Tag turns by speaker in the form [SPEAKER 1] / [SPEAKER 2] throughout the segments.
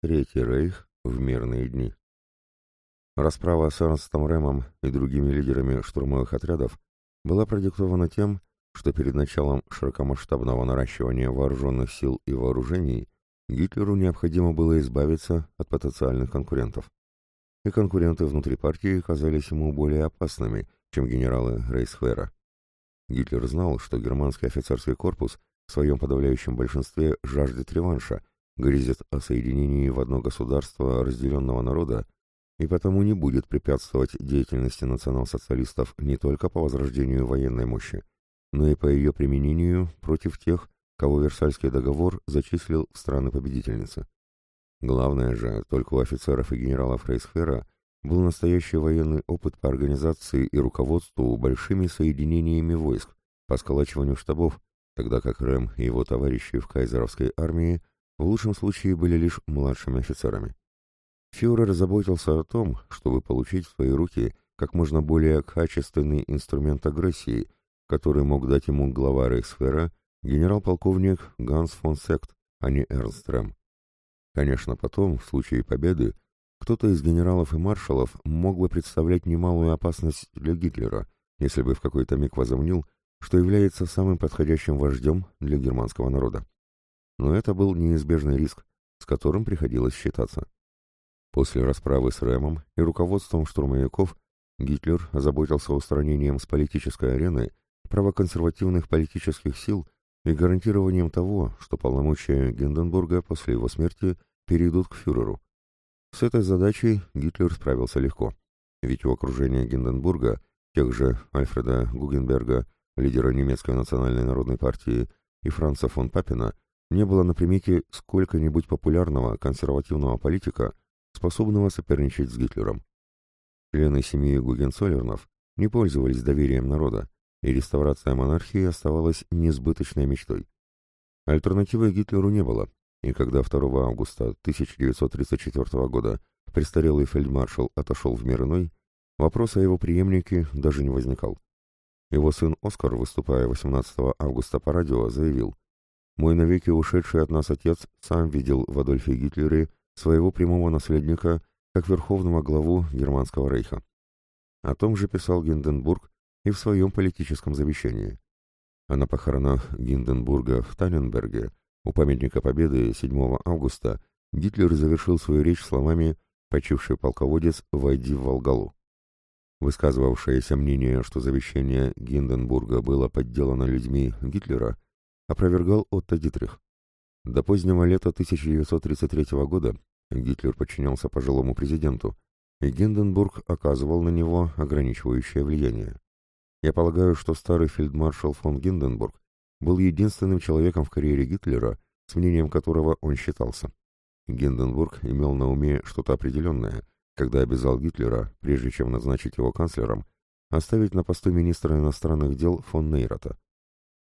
[SPEAKER 1] Третий рейх в мирные дни. Расправа с Эрнстом Рэмом и другими лидерами штурмовых отрядов была продиктована тем, что перед началом широкомасштабного наращивания вооруженных сил и вооружений Гитлеру необходимо было избавиться от потенциальных конкурентов. И конкуренты внутри партии казались ему более опасными, чем генералы Рейсфера. Гитлер знал, что германский офицерский корпус в своем подавляющем большинстве жаждет реванша, грезит о соединении в одно государство разделенного народа и потому не будет препятствовать деятельности национал-социалистов не только по возрождению военной мощи, но и по ее применению против тех, кого Версальский договор зачислил в страны-победительницы. Главное же, только у офицеров и генералов Рейсфера был настоящий военный опыт по организации и руководству большими соединениями войск, по сколачиванию штабов, тогда как Рэм и его товарищи в кайзеровской армии в лучшем случае были лишь младшими офицерами. Фюрер заботился о том, чтобы получить в свои руки как можно более качественный инструмент агрессии, который мог дать ему глава Рейхсфера, генерал-полковник Ганс фон Сект, а не Эрнст Рэм. Конечно, потом, в случае победы, кто-то из генералов и маршалов мог бы представлять немалую опасность для Гитлера, если бы в какой-то миг возомнил, что является самым подходящим вождем для германского народа. Но это был неизбежный риск, с которым приходилось считаться. После расправы с Рэмом и руководством штурмовиков Гитлер озаботился устранением с политической арены правоконсервативных политических сил и гарантированием того, что полномочия Гинденбурга после его смерти перейдут к фюреру. С этой задачей Гитлер справился легко, ведь у окружения Гинденбурга, тех же Альфреда Гугенберга, лидера немецкой национальной народной партии, и Франца фон Папина, не было на примете сколько-нибудь популярного консервативного политика, способного соперничать с Гитлером. Члены семьи Гугенцоллернов не пользовались доверием народа, и реставрация монархии оставалась несбыточной мечтой. Альтернативы Гитлеру не было, и когда 2 августа 1934 года престарелый фельдмаршал отошел в мир иной, вопрос о его преемнике даже не возникал. Его сын Оскар, выступая 18 августа по радио, заявил, «Мой навеки ушедший от нас отец сам видел в Адольфе Гитлере своего прямого наследника как верховного главу Германского рейха. О том же писал Гинденбург и в своем политическом завещании. А на похоронах Гинденбурга в Таненберге у памятника Победы 7 августа Гитлер завершил свою речь словами «Почивший полководец, войди в Волгалу». Высказывавшееся мнение, что завещание Гинденбурга было подделано людьми Гитлера, опровергал Отто Дитрих. До позднего лета 1933 года Гитлер подчинялся пожилому президенту, и Гинденбург оказывал на него ограничивающее влияние. Я полагаю, что старый фельдмаршал фон Гинденбург был единственным человеком в карьере Гитлера, с мнением которого он считался. Гинденбург имел на уме что-то определенное, когда обязал Гитлера, прежде чем назначить его канцлером, оставить на посту министра иностранных дел фон Нейрата.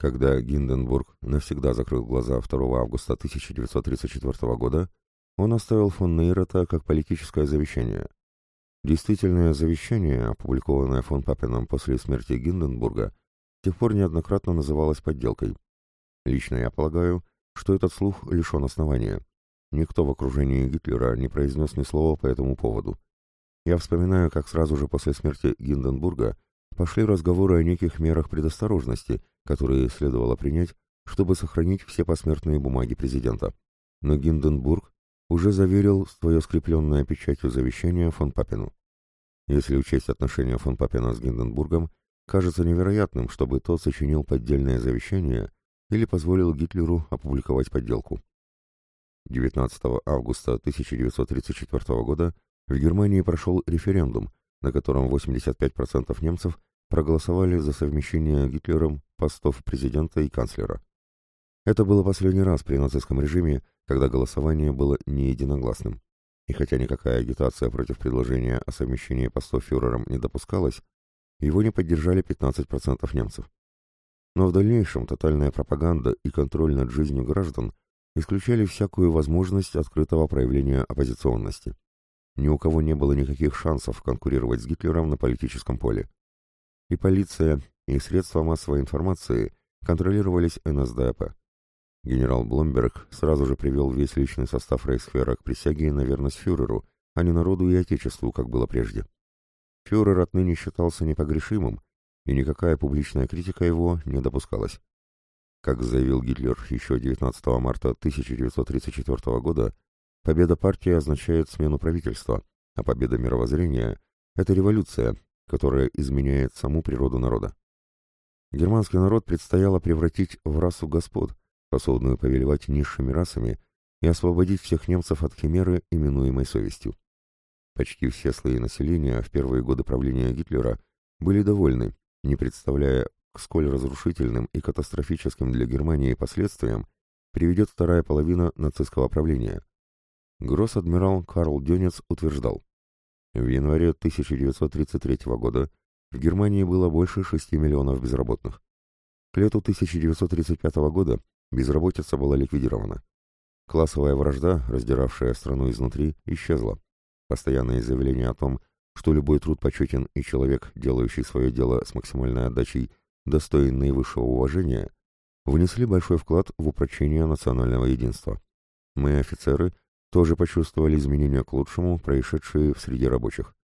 [SPEAKER 1] Когда Гинденбург навсегда закрыл глаза 2 августа 1934 года, он оставил фон Нейрата как политическое завещание. Действительное завещание, опубликованное фон Папином после смерти Гинденбурга, с тех пор неоднократно называлось подделкой. Лично я полагаю, что этот слух лишен основания. Никто в окружении Гитлера не произнес ни слова по этому поводу. Я вспоминаю, как сразу же после смерти Гинденбурга пошли разговоры о неких мерах предосторожности, которые следовало принять, чтобы сохранить все посмертные бумаги президента. Но Гинденбург уже заверил свое скрепленное печатью завещание фон Папину. Если учесть отношения фон Папина с Гинденбургом, кажется невероятным, чтобы тот сочинил поддельное завещание или позволил Гитлеру опубликовать подделку. 19 августа 1934 года в Германии прошел референдум, на котором 85% немцев проголосовали за совмещение Гитлером постов президента и канцлера. Это было последний раз при нацистском режиме, когда голосование было не единогласным. И хотя никакая агитация против предложения о совмещении постов фюрером не допускалась, его не поддержали 15% немцев. Но в дальнейшем тотальная пропаганда и контроль над жизнью граждан исключали всякую возможность открытого проявления оппозиционности. Ни у кого не было никаких шансов конкурировать с Гитлером на политическом поле. И полиция, и средства массовой информации контролировались НСДАП. Генерал Бломберг сразу же привел весь личный состав Рейхсфера к присяге на верность фюреру, а не народу и отечеству, как было прежде. Фюрер отныне считался непогрешимым, и никакая публичная критика его не допускалась. Как заявил Гитлер еще 19 марта 1934 года, победа партии означает смену правительства, а победа мировоззрения – это революция, которая изменяет саму природу народа. Германский народ предстояло превратить в расу господ, способную повелевать низшими расами и освободить всех немцев от химеры, именуемой совестью. Почти все слои населения в первые годы правления Гитлера были довольны, не представляя, сколь разрушительным и катастрофическим для Германии последствиям приведет вторая половина нацистского правления. Гросс-адмирал Карл Дёнец утверждал, в январе 1933 года в Германии было больше 6 миллионов безработных. К лету 1935 года безработица была ликвидирована. Классовая вражда, раздиравшая страну изнутри, исчезла. Постоянные заявления о том, что любой труд почетен и человек, делающий свое дело с максимальной отдачей, достоин наивысшего уважения, внесли большой вклад в упрочение национального единства. Мы, офицеры, тоже почувствовали изменения к лучшему, происшедшие в среде рабочих.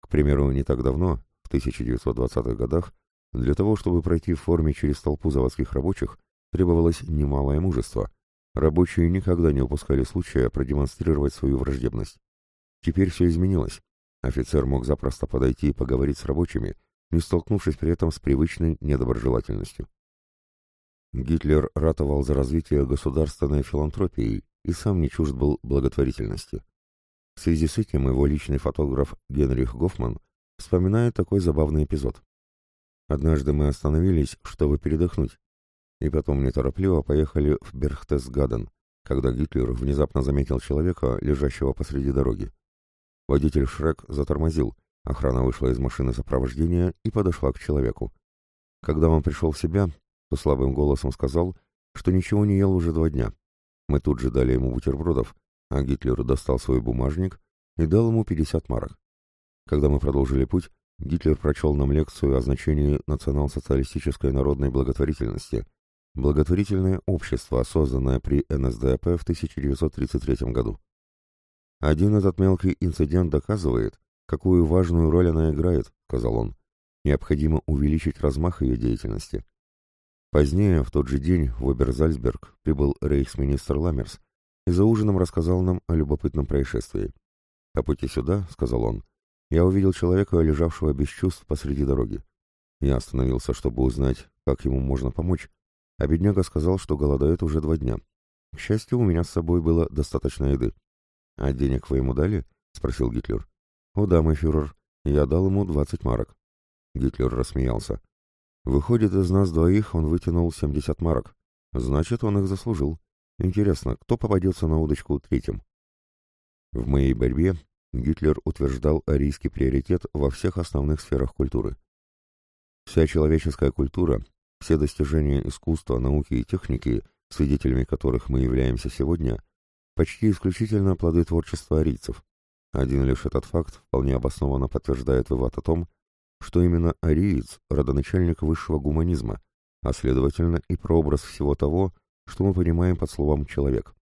[SPEAKER 1] К примеру, не так давно, 1920-х годах, для того, чтобы пройти в форме через толпу заводских рабочих, требовалось немалое мужество. Рабочие никогда не упускали случая продемонстрировать свою враждебность. Теперь все изменилось. Офицер мог запросто подойти и поговорить с рабочими, не столкнувшись при этом с привычной недоброжелательностью. Гитлер ратовал за развитие государственной филантропии и сам не чужд был благотворительности. В связи с этим его личный фотограф Генрих Гофман вспоминает такой забавный эпизод. «Однажды мы остановились, чтобы передохнуть, и потом неторопливо поехали в Берхтесгаден, когда Гитлер внезапно заметил человека, лежащего посреди дороги. Водитель Шрек затормозил, охрана вышла из машины сопровождения и подошла к человеку. Когда он пришел в себя, то слабым голосом сказал, что ничего не ел уже два дня. Мы тут же дали ему бутербродов, а Гитлер достал свой бумажник и дал ему 50 марок. Когда мы продолжили путь, Гитлер прочел нам лекцию о значении национал-социалистической народной благотворительности, благотворительное общество, созданное при НСДАП в 1933 году. Один этот мелкий инцидент доказывает, какую важную роль она играет, сказал он. Необходимо увеличить размах ее деятельности. Позднее, в тот же день, в Оберзальцберг прибыл рейхсминистр Ламмерс и за ужином рассказал нам о любопытном происшествии. «По пути сюда», — сказал он, — «я увидел человека, лежавшего без чувств посреди дороги. Я остановился, чтобы узнать, как ему можно помочь, а бедняга сказал, что голодает уже два дня. К счастью, у меня с собой было достаточно еды. «А денег вы ему дали?» — спросил Гитлер. «О да, мой фюрер, я дал ему двадцать марок». Гитлер рассмеялся. Выходит, из нас двоих он вытянул 70 марок. Значит, он их заслужил. Интересно, кто попадется на удочку третьим? В моей борьбе Гитлер утверждал арийский приоритет во всех основных сферах культуры. Вся человеческая культура, все достижения искусства, науки и техники, свидетелями которых мы являемся сегодня, почти исключительно плоды творчества арийцев. Один лишь этот факт вполне обоснованно подтверждает вывод о том, что именно ариец – родоначальник высшего гуманизма, а следовательно и прообраз всего того, что мы понимаем под словом «человек».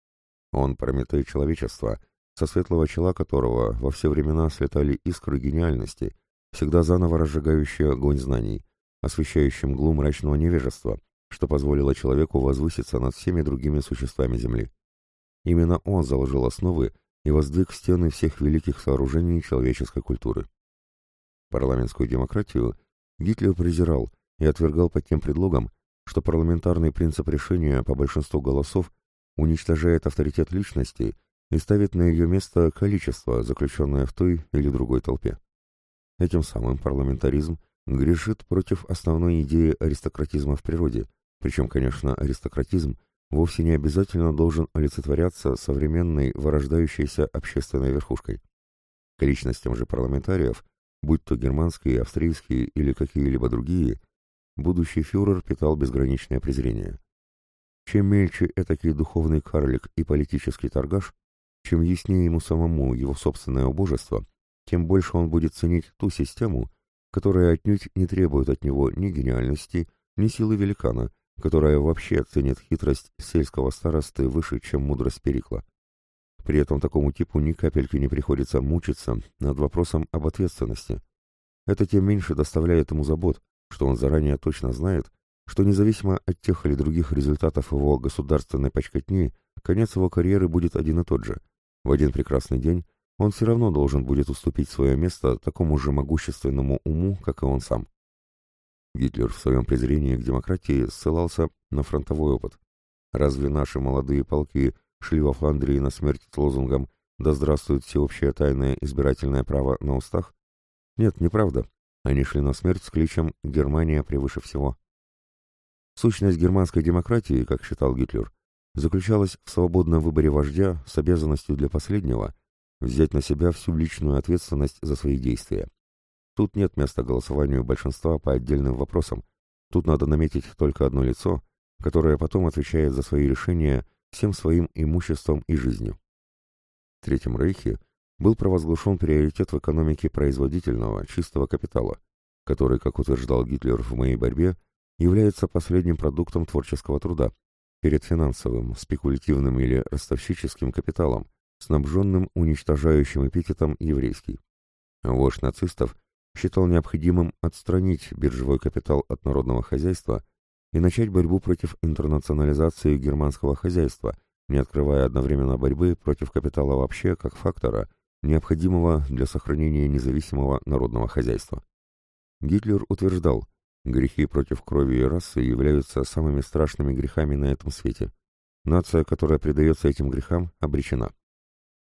[SPEAKER 1] Он Прометей человечества, со светлого чела которого во все времена слетали искры гениальности, всегда заново разжигающие огонь знаний, освещающий мглу мрачного невежества, что позволило человеку возвыситься над всеми другими существами Земли. Именно он заложил основы и воздвиг стены всех великих сооружений человеческой культуры. Парламентскую демократию Гитлер презирал и отвергал под тем предлогом, что парламентарный принцип решения по большинству голосов уничтожает авторитет личности и ставит на ее место количество, заключенное в той или другой толпе. Этим самым парламентаризм грешит против основной идеи аристократизма в природе, причем, конечно, аристократизм вовсе не обязательно должен олицетворяться современной вырождающейся общественной верхушкой. К личностям же парламентариев будь то германские, австрийские или какие-либо другие, будущий фюрер питал безграничное презрение. Чем мельче этакий духовный карлик и политический торгаш, чем яснее ему самому его собственное убожество, тем больше он будет ценить ту систему, которая отнюдь не требует от него ни гениальности, ни силы великана, которая вообще ценит хитрость сельского старосты выше, чем мудрость Перикла. При этом такому типу ни капельки не приходится мучиться над вопросом об ответственности. Это тем меньше доставляет ему забот, что он заранее точно знает, что независимо от тех или других результатов его государственной почкотни, конец его карьеры будет один и тот же. В один прекрасный день он все равно должен будет уступить свое место такому же могущественному уму, как и он сам. Гитлер в своем презрении к демократии ссылался на фронтовой опыт. Разве наши молодые полки шли во Фландрии на смерть с лозунгом «Да здравствует всеобщее тайное избирательное право на устах»? Нет, неправда. Они шли на смерть с кличем «Германия превыше всего». Сущность германской демократии, как считал Гитлер, заключалась в свободном выборе вождя с обязанностью для последнего взять на себя всю личную ответственность за свои действия. Тут нет места голосованию большинства по отдельным вопросам. Тут надо наметить только одно лицо, которое потом отвечает за свои решения всем своим имуществом и жизнью. В Третьем Рейхе был провозглашен приоритет в экономике производительного, чистого капитала, который, как утверждал Гитлер в моей борьбе, является последним продуктом творческого труда, перед финансовым, спекулятивным или ростовщическим капиталом, снабженным уничтожающим эпитетом «еврейский». Вождь нацистов считал необходимым отстранить биржевой капитал от народного хозяйства и начать борьбу против интернационализации германского хозяйства, не открывая одновременно борьбы против капитала вообще как фактора, необходимого для сохранения независимого народного хозяйства. Гитлер утверждал, Грехи против крови и расы являются самыми страшными грехами на этом свете. Нация, которая предается этим грехам, обречена.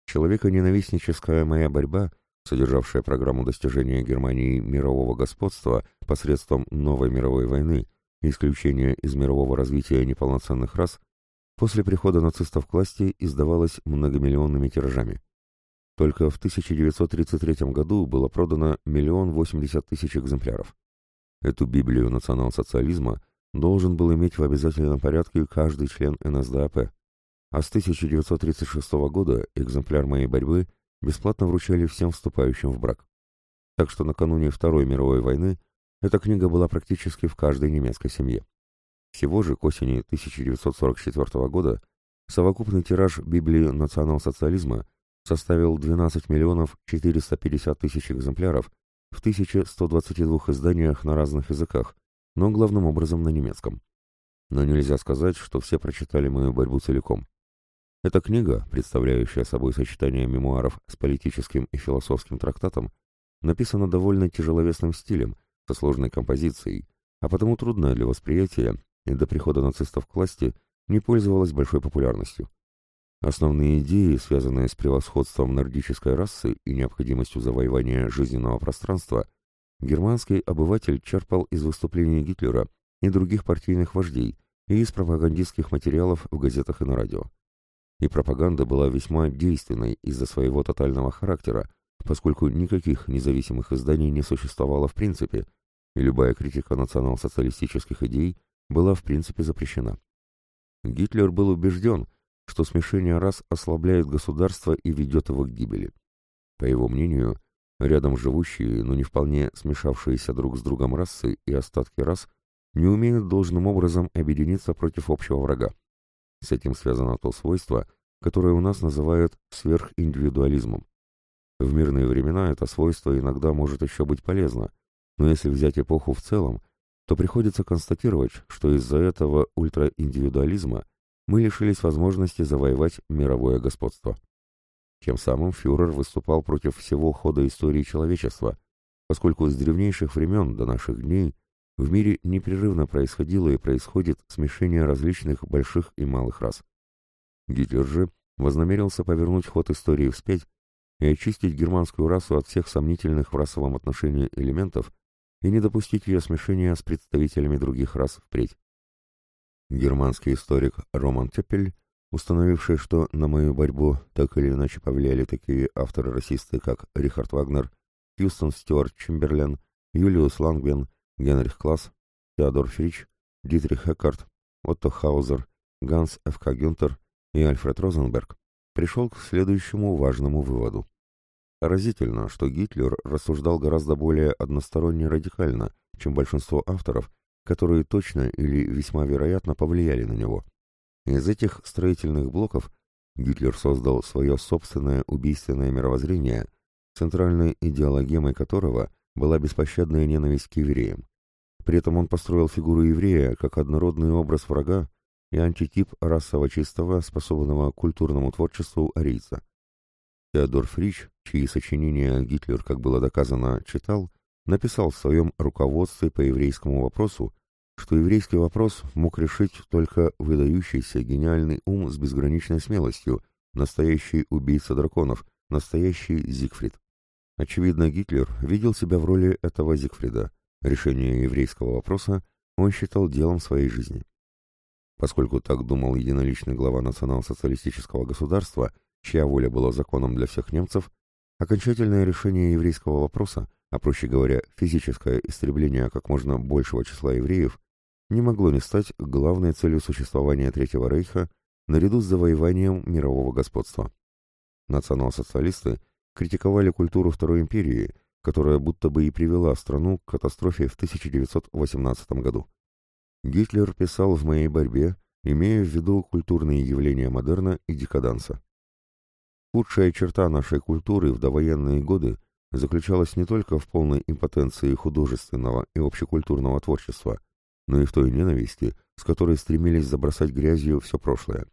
[SPEAKER 1] Человеконенавистническая моя борьба, содержавшая программу достижения Германии мирового господства посредством новой мировой войны и исключения из мирового развития неполноценных рас, после прихода нацистов к власти издавалась многомиллионными тиражами. Только в 1933 году было продано миллион восемьдесят тысяч экземпляров. Эту Библию национал-социализма должен был иметь в обязательном порядке каждый член НСДАП. А с 1936 года экземпляр моей борьбы бесплатно вручали всем вступающим в брак. Так что накануне Второй мировой войны эта книга была практически в каждой немецкой семье. Всего же к осени 1944 года совокупный тираж Библии национал-социализма составил 12 миллионов 450 тысяч экземпляров в 1122 изданиях на разных языках, но главным образом на немецком. Но нельзя сказать, что все прочитали мою борьбу целиком. Эта книга, представляющая собой сочетание мемуаров с политическим и философским трактатом, написана довольно тяжеловесным стилем, со сложной композицией, а потому трудная для восприятия и до прихода нацистов к власти не пользовалась большой популярностью. Основные идеи, связанные с превосходством нордической расы и необходимостью завоевания жизненного пространства, германский обыватель черпал из выступлений Гитлера и других партийных вождей и из пропагандистских материалов в газетах и на радио. И пропаганда была весьма действенной из-за своего тотального характера, поскольку никаких независимых изданий не существовало в принципе, и любая критика национал-социалистических идей была в принципе запрещена. Гитлер был убежден, что смешение рас ослабляет государство и ведет его к гибели. По его мнению, рядом живущие, но не вполне смешавшиеся друг с другом расы и остатки рас не умеют должным образом объединиться против общего врага. С этим связано то свойство, которое у нас называют сверхиндивидуализмом. В мирные времена это свойство иногда может еще быть полезно, но если взять эпоху в целом, то приходится констатировать, что из-за этого ультраиндивидуализма мы лишились возможности завоевать мировое господство. Тем самым фюрер выступал против всего хода истории человечества, поскольку с древнейших времен до наших дней в мире непрерывно происходило и происходит смешение различных больших и малых рас. Гитлер же вознамерился повернуть ход истории вспять и очистить германскую расу от всех сомнительных в расовом отношении элементов и не допустить ее смешения с представителями других рас впредь. Германский историк Роман Теппель, установивший, что на мою борьбу так или иначе повлияли такие авторы-расисты, как Рихард Вагнер, Хьюстон Стюарт Чемберлен, Юлиус Лангбен, Генрих Класс, Теодор Фрич, Дитрих Эккарт, Отто Хаузер, Ганс Ф.К. Гюнтер и Альфред Розенберг, пришел к следующему важному выводу. Поразительно, что Гитлер рассуждал гораздо более односторонне радикально, чем большинство авторов, которые точно или весьма вероятно повлияли на него. Из этих строительных блоков Гитлер создал свое собственное убийственное мировоззрение, центральной идеологемой которого была беспощадная ненависть к евреям. При этом он построил фигуру еврея как однородный образ врага и антитип расово чистого, способного к культурному творчеству арийца. Теодор Фрич, чьи сочинения Гитлер, как было доказано, читал, написал в своем руководстве по еврейскому вопросу, что еврейский вопрос мог решить только выдающийся гениальный ум с безграничной смелостью, настоящий убийца драконов, настоящий Зигфрид. Очевидно, Гитлер видел себя в роли этого Зигфрида. Решение еврейского вопроса он считал делом своей жизни. Поскольку так думал единоличный глава национал-социалистического государства, чья воля была законом для всех немцев, окончательное решение еврейского вопроса, а проще говоря, физическое истребление как можно большего числа евреев, не могло не стать главной целью существования Третьего Рейха наряду с завоеванием мирового господства. Национал-социалисты критиковали культуру Второй империи, которая будто бы и привела страну к катастрофе в 1918 году. Гитлер писал в моей борьбе, имея в виду культурные явления модерна и декаданса. Худшая черта нашей культуры в довоенные годы заключалась не только в полной импотенции художественного и общекультурного творчества, но и в той ненависти, с которой стремились забросать грязью все прошлое.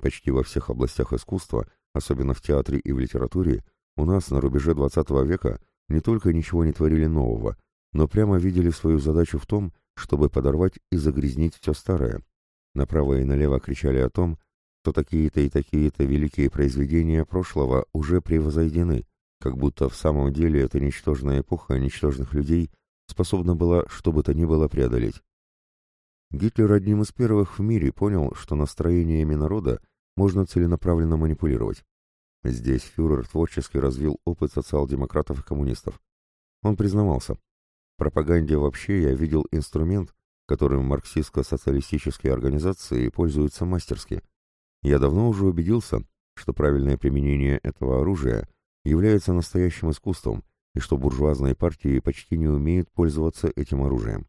[SPEAKER 1] Почти во всех областях искусства, особенно в театре и в литературе, у нас на рубеже XX века не только ничего не творили нового, но прямо видели свою задачу в том, чтобы подорвать и загрязнить все старое. Направо и налево кричали о том, что такие-то и такие-то великие произведения прошлого уже превозойдены, как будто в самом деле эта ничтожная эпоха ничтожных людей способна была что бы то ни было преодолеть. Гитлер одним из первых в мире понял, что настроениями народа можно целенаправленно манипулировать. Здесь фюрер творчески развил опыт социал-демократов и коммунистов. Он признавался, в пропаганде вообще я видел инструмент, которым марксистско-социалистические организации пользуются мастерски. Я давно уже убедился, что правильное применение этого оружия является настоящим искусством, и что буржуазные партии почти не умеют пользоваться этим оружием.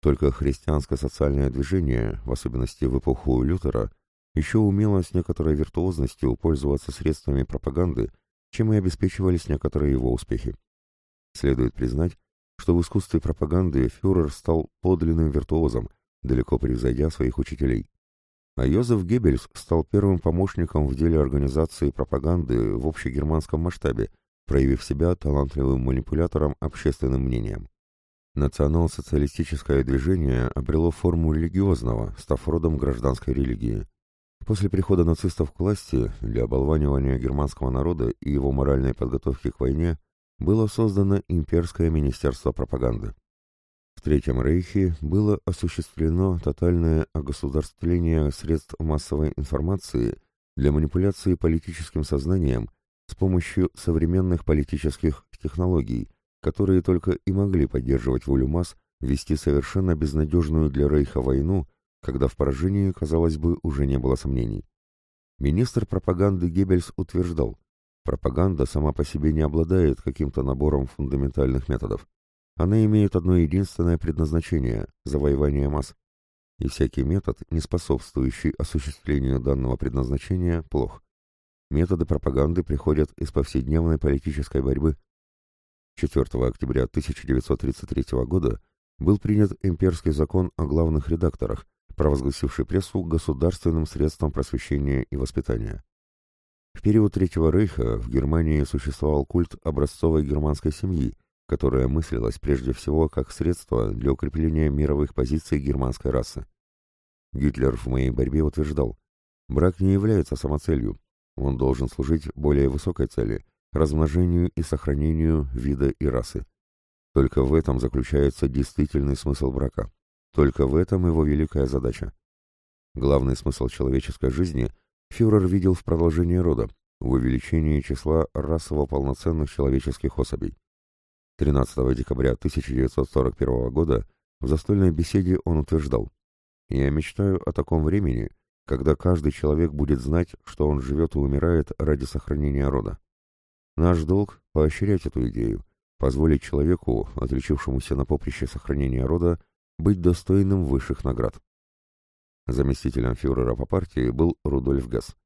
[SPEAKER 1] Только христианско-социальное движение, в особенности в эпоху Лютера, еще умело с некоторой виртуозностью пользоваться средствами пропаганды, чем и обеспечивались некоторые его успехи. Следует признать, что в искусстве пропаганды фюрер стал подлинным виртуозом, далеко превзойдя своих учителей. А Йозеф Геббельс стал первым помощником в деле организации пропаганды в общегерманском масштабе, проявив себя талантливым манипулятором общественным мнением. Национал-социалистическое движение обрело форму религиозного, став родом гражданской религии. После прихода нацистов к власти для оболванивания германского народа и его моральной подготовки к войне было создано Имперское министерство пропаганды. Третьем Рейхе было осуществлено тотальное огосударствление средств массовой информации для манипуляции политическим сознанием с помощью современных политических технологий, которые только и могли поддерживать волю масс вести совершенно безнадежную для Рейха войну, когда в поражении, казалось бы, уже не было сомнений. Министр пропаганды Геббельс утверждал, пропаганда сама по себе не обладает каким-то набором фундаментальных методов. Она имеет одно единственное предназначение – завоевание масс. И всякий метод, не способствующий осуществлению данного предназначения, плох. Методы пропаганды приходят из повседневной политической борьбы, 4 октября 1933 года был принят имперский закон о главных редакторах, провозгласивший прессу государственным средством просвещения и воспитания. В период Третьего Рейха в Германии существовал культ образцовой германской семьи, которая мыслилась прежде всего как средство для укрепления мировых позиций германской расы. Гитлер в моей борьбе утверждал, брак не является самоцелью, он должен служить более высокой цели размножению и сохранению вида и расы. Только в этом заключается действительный смысл брака. Только в этом его великая задача. Главный смысл человеческой жизни фюрер видел в продолжении рода, в увеличении числа расово полноценных человеческих особей. 13 декабря 1941 года в застольной беседе он утверждал «Я мечтаю о таком времени, когда каждый человек будет знать, что он живет и умирает ради сохранения рода. Наш долг – поощрять эту идею, позволить человеку, отличившемуся на поприще сохранения рода, быть достойным высших наград. Заместителем фюрера по партии был Рудольф Гесс.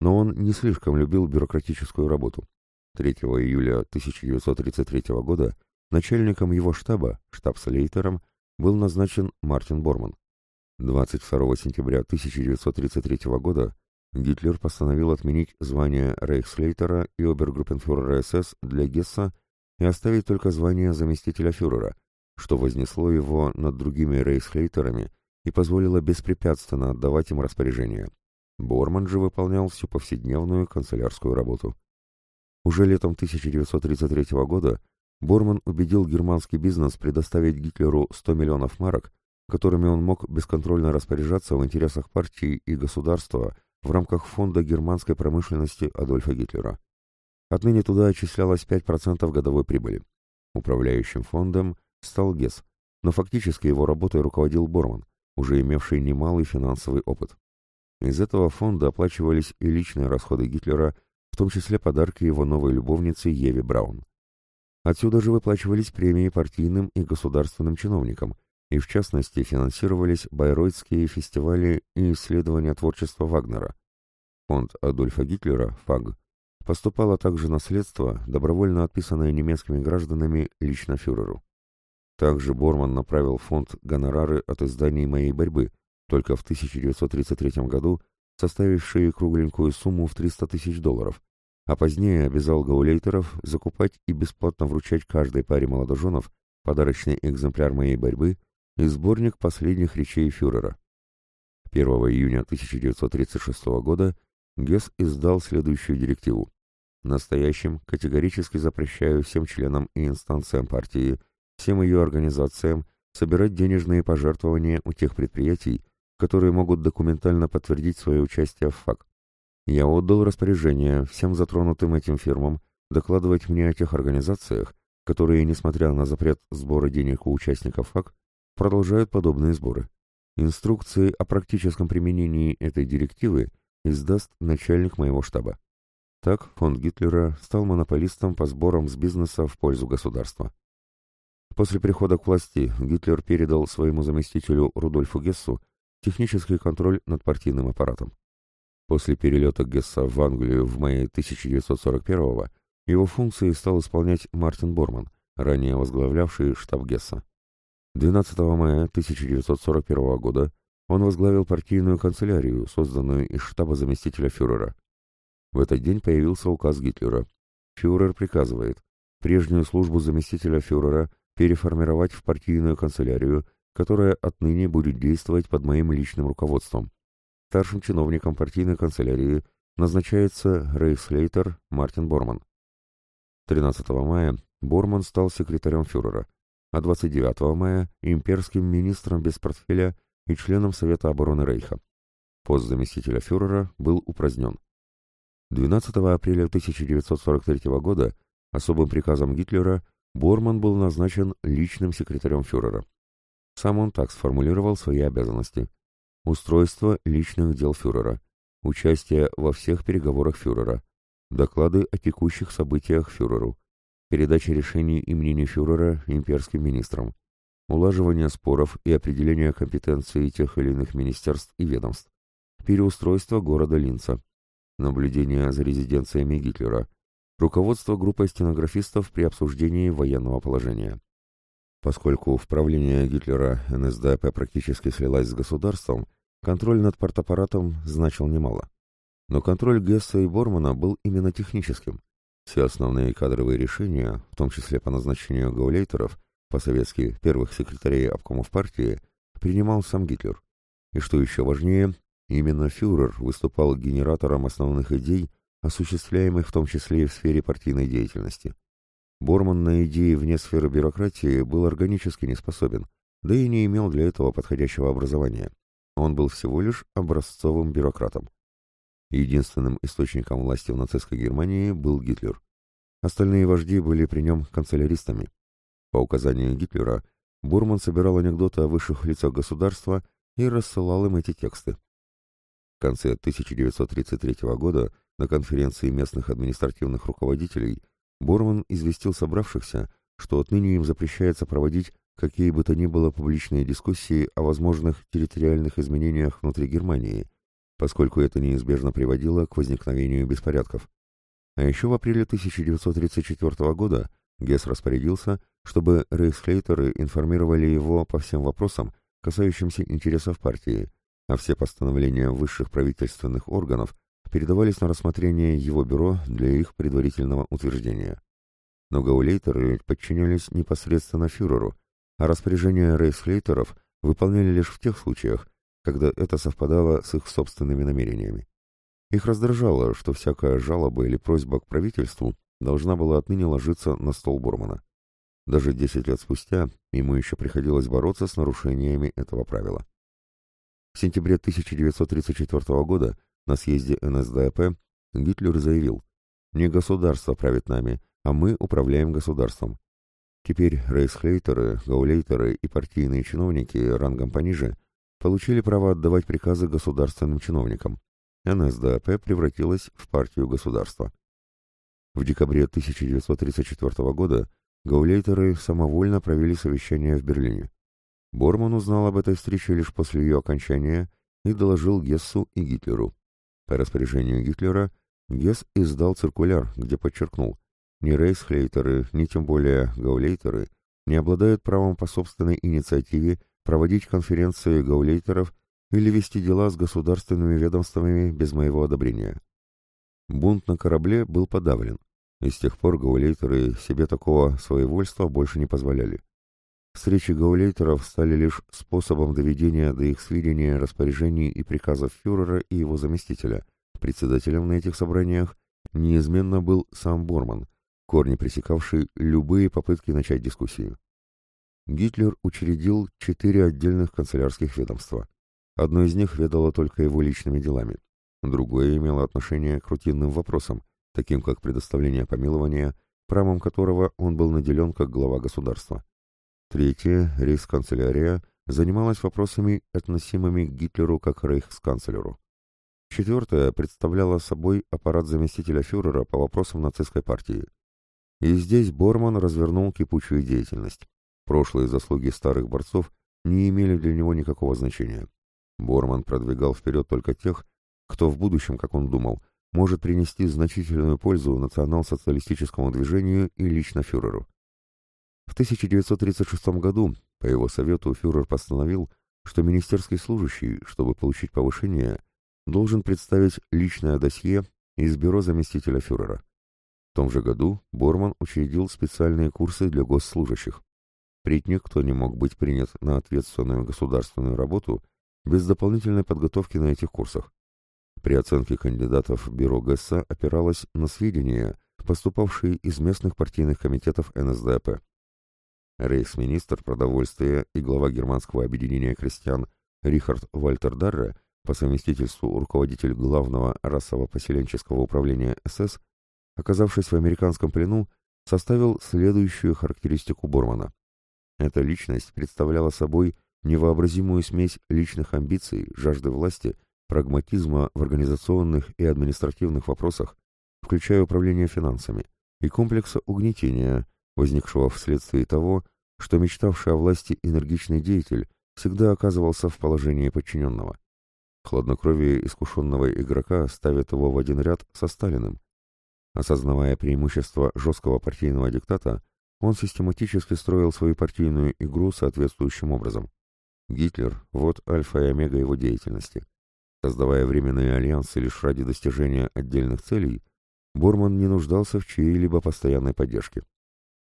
[SPEAKER 1] Но он не слишком любил бюрократическую работу. 3 июля 1933 года начальником его штаба, штабс-лейтером, был назначен Мартин Борман. 22 сентября 1933 года Гитлер постановил отменить звание рейхслейтера и обергруппенфюрера СС для Гесса и оставить только звание заместителя фюрера, что вознесло его над другими рейхслейтерами и позволило беспрепятственно отдавать им распоряжения. Борман же выполнял всю повседневную канцелярскую работу. Уже летом 1933 года Борман убедил германский бизнес предоставить Гитлеру 100 миллионов марок, которыми он мог бесконтрольно распоряжаться в интересах партии и государства в рамках фонда германской промышленности Адольфа Гитлера. Отныне туда отчислялось 5% годовой прибыли. Управляющим фондом стал Гесс, но фактически его работой руководил Борман, уже имевший немалый финансовый опыт. Из этого фонда оплачивались и личные расходы Гитлера, в том числе подарки его новой любовнице Еве Браун. Отсюда же выплачивались премии партийным и государственным чиновникам, и в частности финансировались байройтские фестивали и исследования творчества Вагнера. Фонд Адольфа Гитлера, ФАГ, поступало также наследство, добровольно отписанное немецкими гражданами лично фюреру. Также Борман направил фонд гонорары от изданий «Моей борьбы», только в 1933 году составившие кругленькую сумму в 300 тысяч долларов, а позднее обязал гаулейтеров закупать и бесплатно вручать каждой паре молодоженов подарочный экземпляр «Моей борьбы» и сборник последних речей фюрера. 1 июня 1936 года Гесс издал следующую директиву. Настоящим категорически запрещаю всем членам и инстанциям партии, всем ее организациям собирать денежные пожертвования у тех предприятий, которые могут документально подтвердить свое участие в ФАК. Я отдал распоряжение всем затронутым этим фирмам докладывать мне о тех организациях, которые, несмотря на запрет сбора денег у участников ФАК, продолжают подобные сборы. Инструкции о практическом применении этой директивы издаст начальник моего штаба. Так фонд Гитлера стал монополистом по сборам с бизнеса в пользу государства. После прихода к власти Гитлер передал своему заместителю Рудольфу Гессу технический контроль над партийным аппаратом. После перелета Гесса в Англию в мае 1941 его функции стал исполнять Мартин Борман, ранее возглавлявший штаб Гесса. 12 мая 1941 года он возглавил партийную канцелярию, созданную из штаба заместителя фюрера. В этот день появился указ Гитлера. Фюрер приказывает прежнюю службу заместителя фюрера переформировать в партийную канцелярию, которая отныне будет действовать под моим личным руководством. Старшим чиновником партийной канцелярии назначается рейхслейтер Мартин Борман. 13 мая Борман стал секретарем фюрера а 29 мая имперским министром без портфеля и членом Совета обороны Рейха. Пост заместителя фюрера был упразднен. 12 апреля 1943 года особым приказом Гитлера Борман был назначен личным секретарем фюрера. Сам он так сформулировал свои обязанности. Устройство личных дел фюрера, участие во всех переговорах фюрера, доклады о текущих событиях фюреру, передача решений и мнений фюрера имперским министрам, улаживание споров и определение компетенции тех или иных министерств и ведомств, переустройство города Линца, наблюдение за резиденциями Гитлера, руководство группой стенографистов при обсуждении военного положения. Поскольку в правление Гитлера НСДАП практически слилась с государством, контроль над партаппаратом значил немало. Но контроль Гесса и Бормана был именно техническим – все основные кадровые решения, в том числе по назначению гаулейтеров, по-советски первых секретарей обкомов партии, принимал сам Гитлер. И что еще важнее, именно фюрер выступал генератором основных идей, осуществляемых в том числе и в сфере партийной деятельности. Борман на идеи вне сферы бюрократии был органически не способен, да и не имел для этого подходящего образования. Он был всего лишь образцовым бюрократом. Единственным источником власти в нацистской Германии был Гитлер. Остальные вожди были при нем канцеляристами. По указанию Гитлера, Бурман собирал анекдоты о высших лицах государства и рассылал им эти тексты. В конце 1933 года на конференции местных административных руководителей Бурман известил собравшихся, что отныне им запрещается проводить какие бы то ни было публичные дискуссии о возможных территориальных изменениях внутри Германии, поскольку это неизбежно приводило к возникновению беспорядков. А еще в апреле 1934 года Гесс распорядился, чтобы рейхслейтеры информировали его по всем вопросам, касающимся интересов партии, а все постановления высших правительственных органов передавались на рассмотрение его бюро для их предварительного утверждения. Но гаулейтеры подчинялись непосредственно фюреру, а распоряжения рейхслейтеров выполняли лишь в тех случаях, когда это совпадало с их собственными намерениями. Их раздражало, что всякая жалоба или просьба к правительству должна была отныне ложиться на стол Бурмана. Даже 10 лет спустя ему еще приходилось бороться с нарушениями этого правила. В сентябре 1934 года на съезде НСДАП Гитлер заявил, «Не государство правит нами, а мы управляем государством». Теперь рейсхлейтеры, гаулейтеры и партийные чиновники рангом пониже получили право отдавать приказы государственным чиновникам. НСДАП превратилась в партию государства. В декабре 1934 года гаулейтеры самовольно провели совещание в Берлине. Борман узнал об этой встрече лишь после ее окончания и доложил Гессу и Гитлеру. По распоряжению Гитлера Гесс издал циркуляр, где подчеркнул, ни рейсхлейтеры, ни тем более гаулейтеры не обладают правом по собственной инициативе проводить конференции гаулейтеров или вести дела с государственными ведомствами без моего одобрения. Бунт на корабле был подавлен, и с тех пор гаулейтеры себе такого своевольства больше не позволяли. Встречи гаулейтеров стали лишь способом доведения до их сведения распоряжений и приказов фюрера и его заместителя. Председателем на этих собраниях неизменно был сам Борман, корни пресекавший любые попытки начать дискуссию. Гитлер учредил четыре отдельных канцелярских ведомства. Одно из них ведало только его личными делами, другое имело отношение к рутинным вопросам, таким как предоставление помилования, правом которого он был наделен как глава государства. Третье, рейхсканцелярия, занималась вопросами, относимыми к Гитлеру как рейхсканцлеру. Четвертое представляло собой аппарат заместителя фюрера по вопросам нацистской партии. И здесь Борман развернул кипучую деятельность. Прошлые заслуги старых борцов не имели для него никакого значения. Борман продвигал вперед только тех, кто в будущем, как он думал, может принести значительную пользу национал-социалистическому движению и лично фюреру. В 1936 году по его совету фюрер постановил, что министерский служащий, чтобы получить повышение, должен представить личное досье из бюро заместителя фюрера. В том же году Борман учредил специальные курсы для госслужащих. Впредь никто не мог быть принят на ответственную государственную работу без дополнительной подготовки на этих курсах. При оценке кандидатов бюро ГЭСа опиралось на сведения, поступавшие из местных партийных комитетов НСДАП. Рейхсминистр продовольствия и глава германского объединения крестьян Рихард Вальтер Дарре, по совместительству руководитель главного расово-поселенческого управления СС, оказавшись в американском плену, составил следующую характеристику Бормана. Эта личность представляла собой невообразимую смесь личных амбиций, жажды власти, прагматизма в организационных и административных вопросах, включая управление финансами, и комплекса угнетения, возникшего вследствие того, что мечтавший о власти энергичный деятель всегда оказывался в положении подчиненного. Хладнокровие искушенного игрока ставит его в один ряд со Сталиным. Осознавая преимущество жесткого партийного диктата, он систематически строил свою партийную игру соответствующим образом. Гитлер – вот альфа и омега его деятельности. Создавая временные альянсы лишь ради достижения отдельных целей, Борман не нуждался в чьей-либо постоянной поддержке.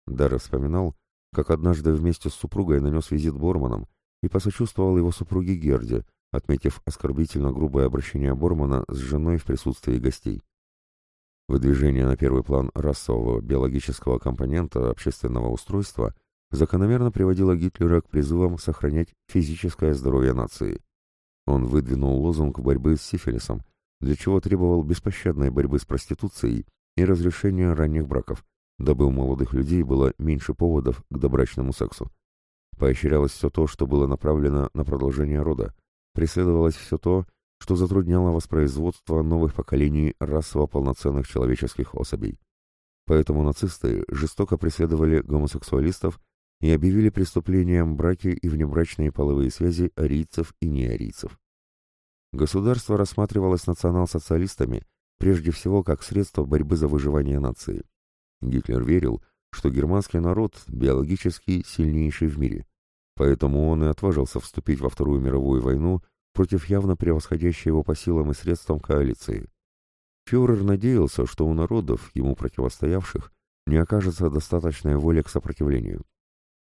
[SPEAKER 1] Дара вспоминал, как однажды вместе с супругой нанес визит Борманом и посочувствовал его супруге Герде, отметив оскорбительно грубое обращение Бормана с женой в присутствии гостей. Выдвижение на первый план расового биологического компонента общественного устройства закономерно приводило Гитлера к призывам сохранять физическое здоровье нации. Он выдвинул лозунг борьбы с сифилисом, для чего требовал беспощадной борьбы с проституцией и разрешения ранних браков, дабы у молодых людей было меньше поводов к добрачному сексу. Поощрялось все то, что было направлено на продолжение рода, преследовалось все то, что затрудняло воспроизводство новых поколений расово полноценных человеческих особей. Поэтому нацисты жестоко преследовали гомосексуалистов и объявили преступлением браки и внебрачные половые связи арийцев и неарийцев. Государство рассматривалось национал-социалистами прежде всего как средство борьбы за выживание нации. Гитлер верил, что германский народ биологически сильнейший в мире, поэтому он и отважился вступить во Вторую мировую войну против явно превосходящей его по силам и средствам коалиции. Фюрер надеялся, что у народов, ему противостоявших, не окажется достаточной воли к сопротивлению.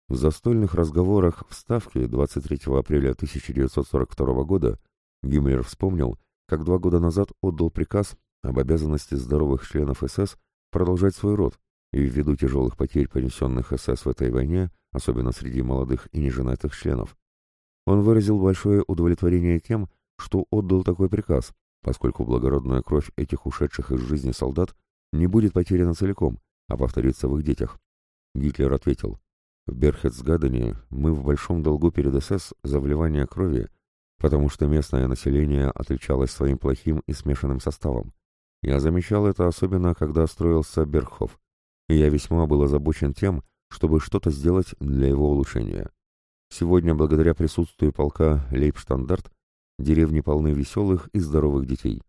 [SPEAKER 1] В застольных разговорах в Ставке 23 апреля 1942 года Гиммлер вспомнил, как два года назад отдал приказ об обязанности здоровых членов СС продолжать свой род, и ввиду тяжелых потерь, понесенных СС в этой войне, особенно среди молодых и неженатых членов, он выразил большое удовлетворение тем, что отдал такой приказ, поскольку благородная кровь этих ушедших из жизни солдат не будет потеряна целиком, а повторится в их детях. Гитлер ответил, «В Берхетсгадене мы в большом долгу перед СС за вливание крови, потому что местное население отличалось своим плохим и смешанным составом. Я замечал это особенно, когда строился Берхов, и я весьма был озабочен тем, чтобы что-то сделать для его улучшения. Сегодня, благодаря присутствию полка Лейбштандарт, деревни полны веселых и здоровых детей.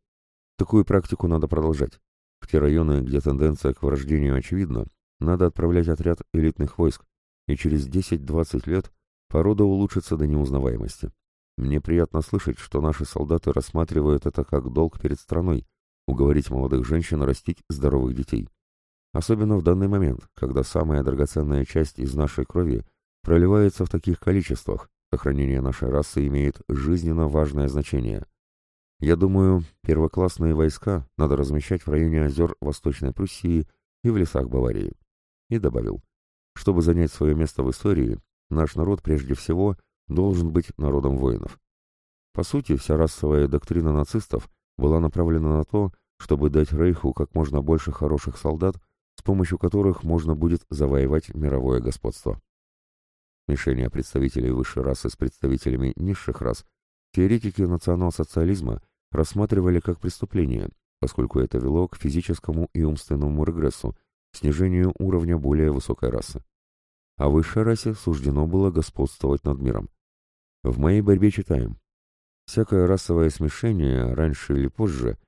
[SPEAKER 1] Такую практику надо продолжать. В те районы, где тенденция к вырождению очевидна, надо отправлять отряд элитных войск, и через 10-20 лет порода улучшится до неузнаваемости. Мне приятно слышать, что наши солдаты рассматривают это как долг перед страной, уговорить молодых женщин растить здоровых детей. Особенно в данный момент, когда самая драгоценная часть из нашей крови проливается в таких количествах, сохранение нашей расы имеет жизненно важное значение. Я думаю, первоклассные войска надо размещать в районе озер Восточной Пруссии и в лесах Баварии. И добавил, чтобы занять свое место в истории, наш народ прежде всего должен быть народом воинов. По сути, вся расовая доктрина нацистов была направлена на то, чтобы дать Рейху как можно больше хороших солдат, с помощью которых можно будет завоевать мировое господство. Смешение представителей высшей расы с представителями низших рас теоретики национал-социализма рассматривали как преступление, поскольку это вело к физическому и умственному регрессу, снижению уровня более высокой расы. А высшей расе суждено было господствовать над миром. В моей борьбе читаем. Всякое расовое смешение, раньше или позже,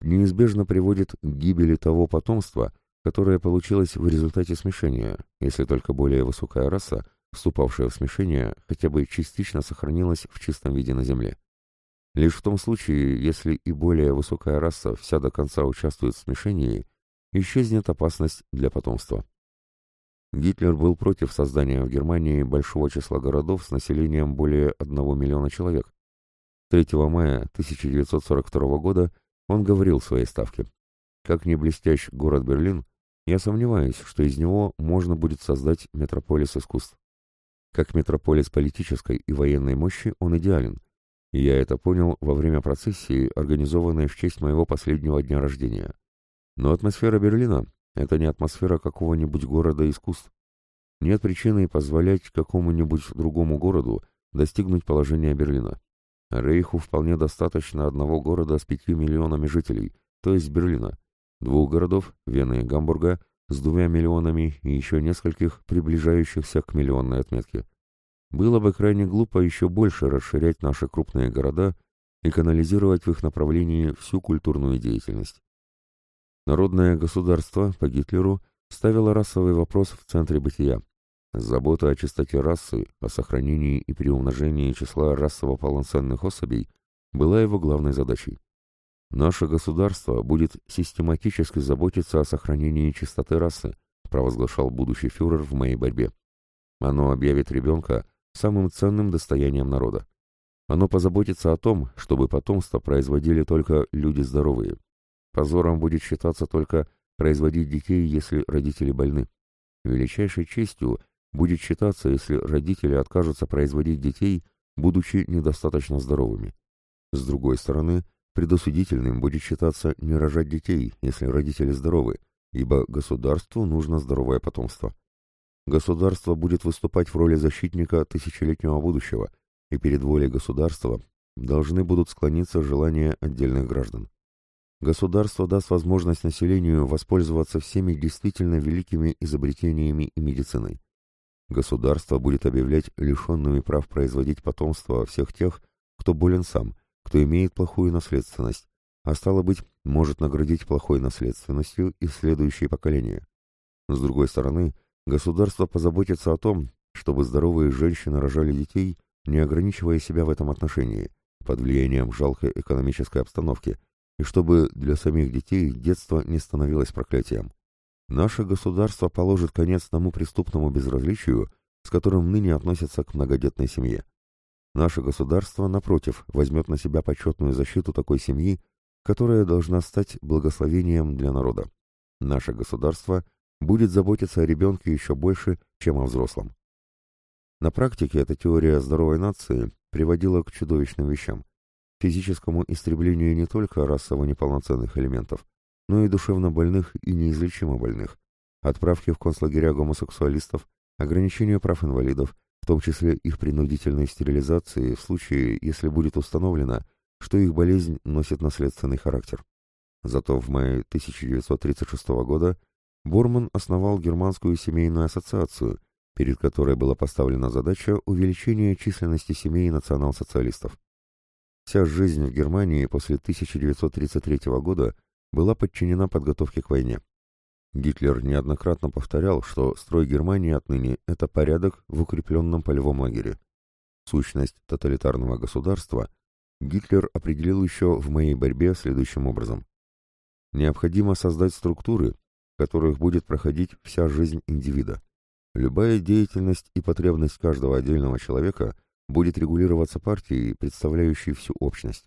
[SPEAKER 1] неизбежно приводит к гибели того потомства, которое получилось в результате смешения, если только более высокая раса, вступавшая в смешение, хотя бы частично сохранилась в чистом виде на Земле. Лишь в том случае, если и более высокая раса вся до конца участвует в смешении, исчезнет опасность для потомства. Гитлер был против создания в Германии большого числа городов с населением более 1 миллиона человек. 3 мая 1942 года он говорил в своей ставке, «Как не блестящ город Берлин, я сомневаюсь, что из него можно будет создать метрополис искусств. Как метрополис политической и военной мощи он идеален, и я это понял во время процессии, организованной в честь моего последнего дня рождения. Но атмосфера Берлина — это не атмосфера какого-нибудь города искусств. Нет причины позволять какому-нибудь другому городу достигнуть положения Берлина. Рейху вполне достаточно одного города с пятью миллионами жителей, то есть Берлина, двух городов, Вены и Гамбурга, с двумя миллионами и еще нескольких, приближающихся к миллионной отметке. Было бы крайне глупо еще больше расширять наши крупные города и канализировать в их направлении всю культурную деятельность. Народное государство по Гитлеру ставило расовый вопрос в центре бытия. Забота о чистоте расы, о сохранении и приумножении числа расово полноценных особей была его главной задачей. Наше государство будет систематически заботиться о сохранении чистоты расы, провозглашал будущий фюрер в моей борьбе. Оно объявит ребенка самым ценным достоянием народа. Оно позаботится о том, чтобы потомство производили только люди здоровые. Позором будет считаться только производить детей, если родители больны. Величайшей честью будет считаться, если родители откажутся производить детей, будучи недостаточно здоровыми. С другой стороны, предосудительным будет считаться не рожать детей, если родители здоровы, ибо государству нужно здоровое потомство. Государство будет выступать в роли защитника тысячелетнего будущего, и перед волей государства должны будут склониться желания отдельных граждан. Государство даст возможность населению воспользоваться всеми действительно великими изобретениями и медициной. Государство будет объявлять лишенными прав производить потомство всех тех, кто болен сам, кто имеет плохую наследственность, а стало быть, может наградить плохой наследственностью и следующие поколения. С другой стороны, государство позаботится о том, чтобы здоровые женщины рожали детей, не ограничивая себя в этом отношении, под влиянием жалкой экономической обстановки, и чтобы для самих детей детство не становилось проклятием. Наше государство положит конец тому преступному безразличию, с которым ныне относятся к многодетной семье. Наше государство, напротив, возьмет на себя почетную защиту такой семьи, которая должна стать благословением для народа. Наше государство будет заботиться о ребенке еще больше, чем о взрослом. На практике эта теория здоровой нации приводила к чудовищным вещам. Физическому истреблению не только расово неполноценных элементов, но и душевно больных и неизлечимо больных, отправки в концлагеря гомосексуалистов, ограничению прав инвалидов, в том числе их принудительной стерилизации в случае, если будет установлено, что их болезнь носит наследственный характер. Зато в мае 1936 года Борман основал Германскую семейную ассоциацию, перед которой была поставлена задача увеличения численности семей национал-социалистов. Вся жизнь в Германии после 1933 года была подчинена подготовке к войне. Гитлер неоднократно повторял, что строй Германии отныне – это порядок в укрепленном полевом лагере. Сущность тоталитарного государства Гитлер определил еще в моей борьбе следующим образом. Необходимо создать структуры, в которых будет проходить вся жизнь индивида. Любая деятельность и потребность каждого отдельного человека будет регулироваться партией, представляющей всю общность.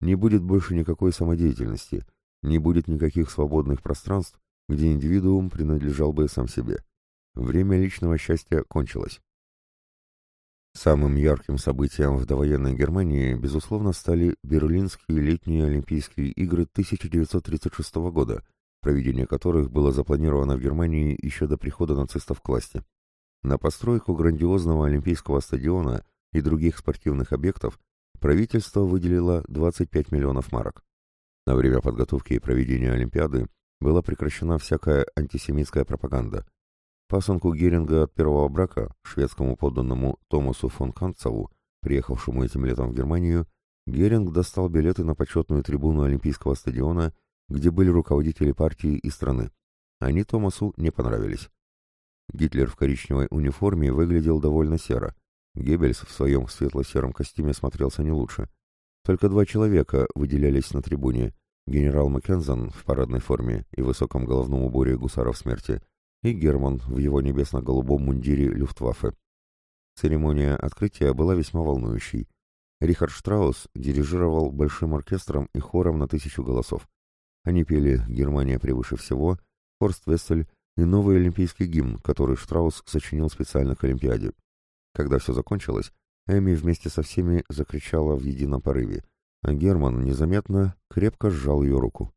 [SPEAKER 1] Не будет больше никакой самодеятельности, не будет никаких свободных пространств, где индивидуум принадлежал бы сам себе. Время личного счастья кончилось. Самым ярким событием в довоенной Германии, безусловно, стали Берлинские летние Олимпийские игры 1936 года, проведение которых было запланировано в Германии еще до прихода нацистов к власти. На постройку грандиозного Олимпийского стадиона и других спортивных объектов правительство выделило 25 миллионов марок. На время подготовки и проведения Олимпиады была прекращена всякая антисемитская пропаганда. Пасынку Геринга от первого брака, шведскому подданному Томасу фон Канцеву, приехавшему этим летом в Германию, Геринг достал билеты на почетную трибуну Олимпийского стадиона, где были руководители партии и страны. Они Томасу не понравились. Гитлер в коричневой униформе выглядел довольно серо. Геббельс в своем светло-сером костюме смотрелся не лучше. Только два человека выделялись на трибуне генерал Маккензен в парадной форме и высоком головном уборе гусаров смерти, и Герман в его небесно-голубом мундире Люфтваффе. Церемония открытия была весьма волнующей. Рихард Штраус дирижировал большим оркестром и хором на тысячу голосов. Они пели «Германия превыше всего», «Хорст Вессель» и новый олимпийский гимн, который Штраус сочинил специально к Олимпиаде. Когда все закончилось, Эми вместе со всеми закричала в едином порыве а Герман незаметно крепко сжал ее руку.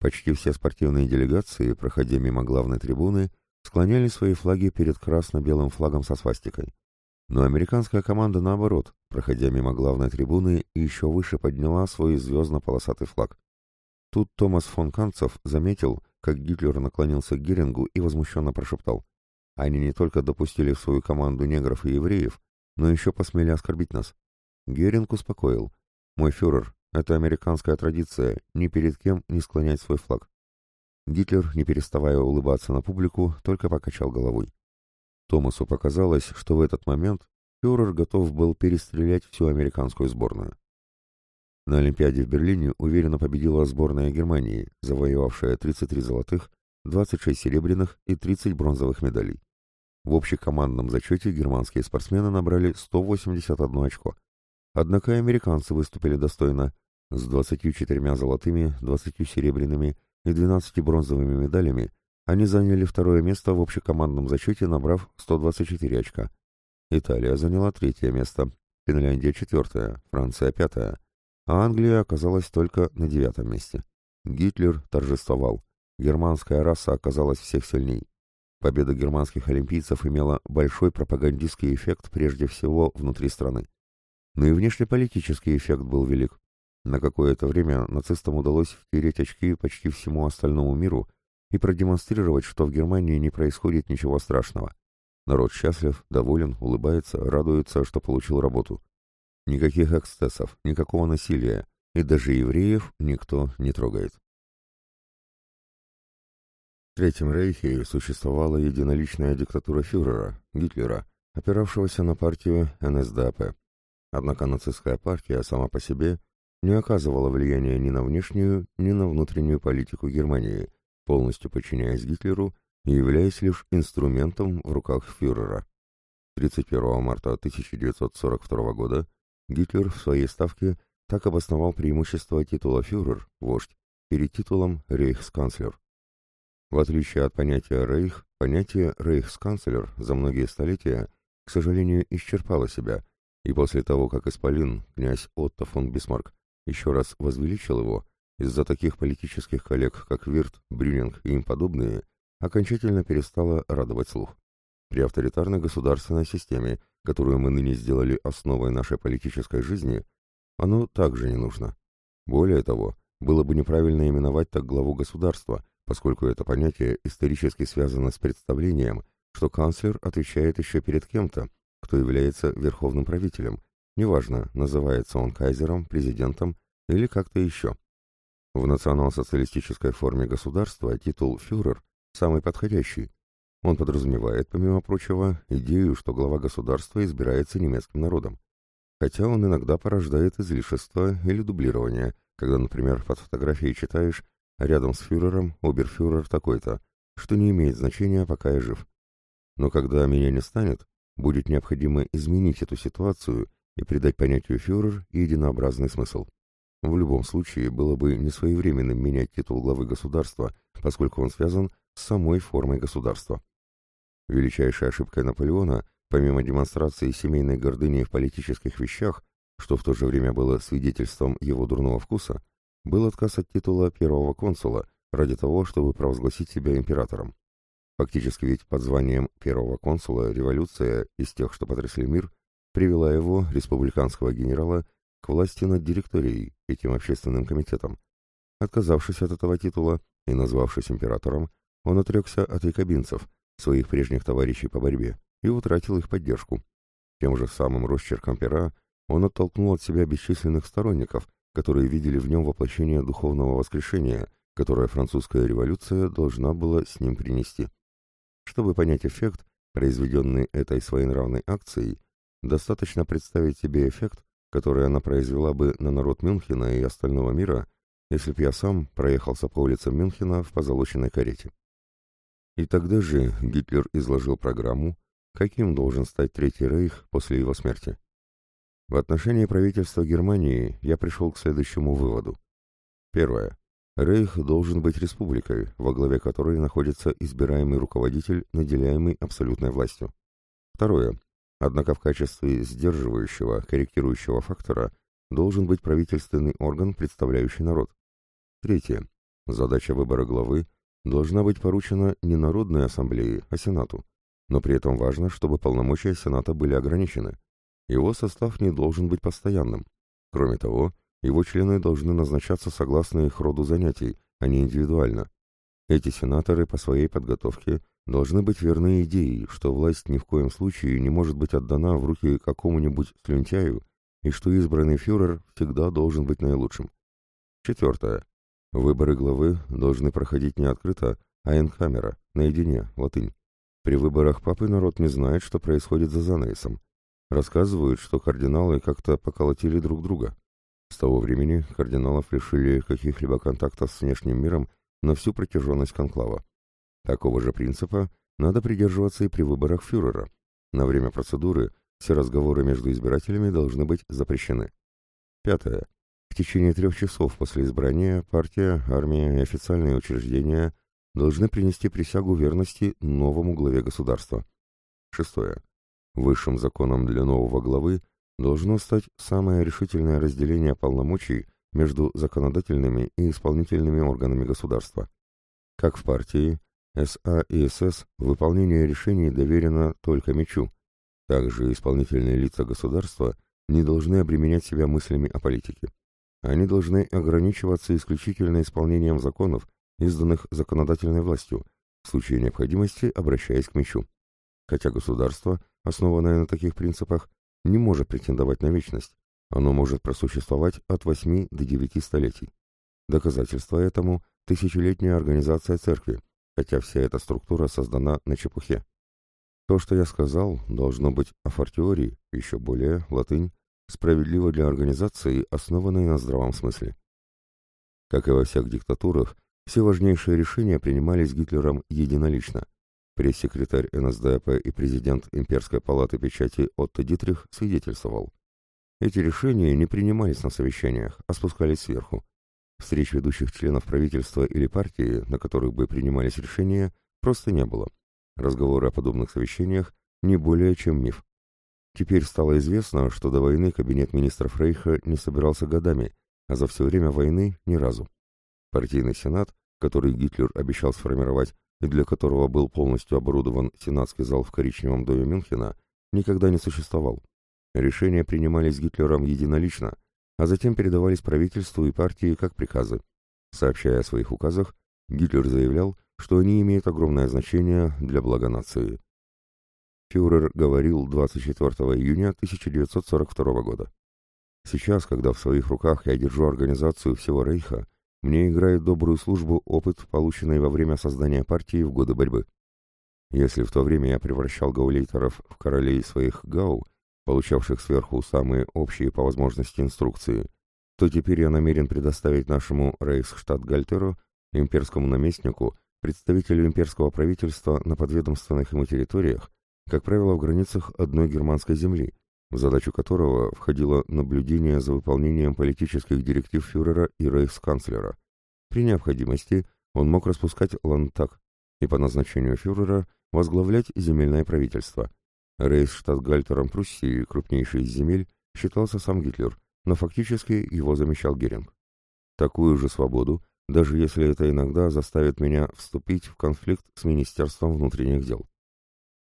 [SPEAKER 1] Почти все спортивные делегации, проходя мимо главной трибуны, склоняли свои флаги перед красно-белым флагом со свастикой. Но американская команда, наоборот, проходя мимо главной трибуны, еще выше подняла свой звездно-полосатый флаг. Тут Томас фон Канцев заметил, как Гитлер наклонился к Герингу и возмущенно прошептал. «Они не только допустили в свою команду негров и евреев, но еще посмели оскорбить нас». Геринг успокоил. «Мой фюрер, это американская традиция, ни перед кем не склонять свой флаг». Гитлер, не переставая улыбаться на публику, только покачал головой. Томасу показалось, что в этот момент фюрер готов был перестрелять всю американскую сборную. На Олимпиаде в Берлине уверенно победила сборная Германии, завоевавшая 33 золотых, 26 серебряных и 30 бронзовых медалей. В общекомандном зачете германские спортсмены набрали 181 очко, Однако американцы выступили достойно. С 24 золотыми, 20 серебряными и 12 бронзовыми медалями они заняли второе место в общекомандном зачете, набрав 124 очка. Италия заняла третье место, Финляндия четвертое, Франция пятое, а Англия оказалась только на девятом месте. Гитлер торжествовал. Германская раса оказалась всех сильней. Победа германских олимпийцев имела большой пропагандистский эффект прежде всего внутри страны. Но и внешнеполитический эффект был велик. На какое-то время нацистам удалось втереть очки почти всему остальному миру и продемонстрировать, что в Германии не происходит ничего страшного. Народ счастлив, доволен, улыбается, радуется, что получил работу. Никаких эксцессов, никакого насилия, и даже евреев никто не трогает. В Третьем Рейхе существовала единоличная диктатура фюрера, Гитлера, опиравшегося на партию НСДАП. Однако нацистская партия сама по себе не оказывала влияния ни на внешнюю, ни на внутреннюю политику Германии, полностью подчиняясь Гитлеру и являясь лишь инструментом в руках фюрера. 31 марта 1942 года Гитлер в своей ставке так обосновал преимущество титула фюрер, вождь, перед титулом рейхсканцлер. В отличие от понятия «рейх», понятие «рейхсканцлер» за многие столетия, к сожалению, исчерпало себя, и после того, как исполин, князь Отто фон Бисмарк, еще раз возвеличил его, из-за таких политических коллег, как Вирт, Брюнинг и им подобные, окончательно перестало радовать слух. При авторитарной государственной системе, которую мы ныне сделали основой нашей политической жизни, оно также не нужно. Более того, было бы неправильно именовать так главу государства, поскольку это понятие исторически связано с представлением, что канцлер отвечает еще перед кем-то, кто является верховным правителем, неважно, называется он кайзером, президентом или как-то еще. В национал-социалистической форме государства титул «фюрер» самый подходящий. Он подразумевает, помимо прочего, идею, что глава государства избирается немецким народом. Хотя он иногда порождает излишество или дублирование, когда, например, под фотографией читаешь Рядом с фюрером оберфюрер такой-то, что не имеет значения, пока я жив. Но когда меня не станет, будет необходимо изменить эту ситуацию и придать понятию фюрер единообразный смысл. В любом случае было бы несвоевременным менять титул главы государства, поскольку он связан с самой формой государства. Величайшей ошибкой Наполеона, помимо демонстрации семейной гордыни в политических вещах, что в то же время было свидетельством его дурного вкуса, был отказ от титула первого консула ради того, чтобы провозгласить себя императором. Фактически ведь под званием первого консула революция из тех, что потрясли мир, привела его, республиканского генерала, к власти над директорией, этим общественным комитетом. Отказавшись от этого титула и назвавшись императором, он отрекся от якобинцев, своих прежних товарищей по борьбе, и утратил их поддержку. Тем же самым росчерком пера он оттолкнул от себя бесчисленных сторонников, которые видели в нем воплощение духовного воскрешения, которое французская революция должна была с ним принести. Чтобы понять эффект, произведенный этой своенравной акцией, достаточно представить себе эффект, который она произвела бы на народ Мюнхена и остального мира, если б я сам проехался по улицам Мюнхена в позолоченной карете. И тогда же Гитлер изложил программу, каким должен стать Третий Рейх после его смерти. В отношении правительства Германии я пришел к следующему выводу. Первое. Рейх должен быть республикой, во главе которой находится избираемый руководитель, наделяемый абсолютной властью. Второе. Однако в качестве сдерживающего, корректирующего фактора должен быть правительственный орган, представляющий народ. Третье. Задача выбора главы должна быть поручена не Народной Ассамблее, а Сенату. Но при этом важно, чтобы полномочия Сената были ограничены. Его состав не должен быть постоянным. Кроме того, его члены должны назначаться согласно их роду занятий, а не индивидуально. Эти сенаторы по своей подготовке должны быть верны идее, что власть ни в коем случае не может быть отдана в руки какому-нибудь слюнтяю, и что избранный фюрер всегда должен быть наилучшим. Четвертое. Выборы главы должны проходить не открыто, а инкамера, наедине, латынь. При выборах папы народ не знает, что происходит за занавесом. Рассказывают, что кардиналы как-то поколотили друг друга. С того времени кардиналов лишили каких-либо контактов с внешним миром на всю протяженность конклава. Такого же принципа надо придерживаться и при выборах фюрера. На время процедуры все разговоры между избирателями должны быть запрещены. Пятое. В течение трех часов после избрания партия, армия и официальные учреждения должны принести присягу верности новому главе государства. Шестое. Высшим законом для нового главы должно стать самое решительное разделение полномочий между законодательными и исполнительными органами государства. Как в партии, СА и СС выполнение решений доверено только мечу. Также исполнительные лица государства не должны обременять себя мыслями о политике. Они должны ограничиваться исключительно исполнением законов, изданных законодательной властью, в случае необходимости обращаясь к мечу. хотя государство, основанное на таких принципах, не может претендовать на вечность, оно может просуществовать от 8 до 9 столетий. Доказательство этому – тысячелетняя организация церкви, хотя вся эта структура создана на чепухе. То, что я сказал, должно быть афортиори, еще более, латынь, справедливо для организации, основанной на здравом смысле. Как и во всех диктатурах, все важнейшие решения принимались Гитлером единолично. Пресс-секретарь НСДАП и президент Имперской палаты печати Отто Дитрих свидетельствовал. Эти решения не принимались на совещаниях, а спускались сверху. Встреч ведущих членов правительства или партии, на которых бы принимались решения, просто не было. Разговоры о подобных совещаниях не более чем миф. Теперь стало известно, что до войны кабинет министров Рейха не собирался годами, а за все время войны ни разу. Партийный сенат, который Гитлер обещал сформировать и для которого был полностью оборудован сенатский зал в коричневом доме Мюнхена, никогда не существовал. Решения принимались Гитлером единолично, а затем передавались правительству и партии как приказы. Сообщая о своих указах, Гитлер заявлял, что они имеют огромное значение для блага нации. Фюрер говорил 24 июня 1942 года. Сейчас, когда в своих руках я держу организацию всего Рейха, мне играет добрую службу опыт, полученный во время создания партии в годы борьбы. Если в то время я превращал гаулейтеров в королей своих гау, получавших сверху самые общие по возможности инструкции, то теперь я намерен предоставить нашему рейхсштадтгальтеру, имперскому наместнику, представителю имперского правительства на подведомственных ему территориях, как правило, в границах одной германской земли, в задачу которого входило наблюдение за выполнением политических директив фюрера и рейхсканцлера. При необходимости он мог распускать ландтаг и по назначению фюрера возглавлять земельное правительство. Рейхсштадтгальтером Пруссии, крупнейший из земель, считался сам Гитлер, но фактически его замещал Геринг. Такую же свободу, даже если это иногда заставит меня вступить в конфликт с Министерством внутренних дел.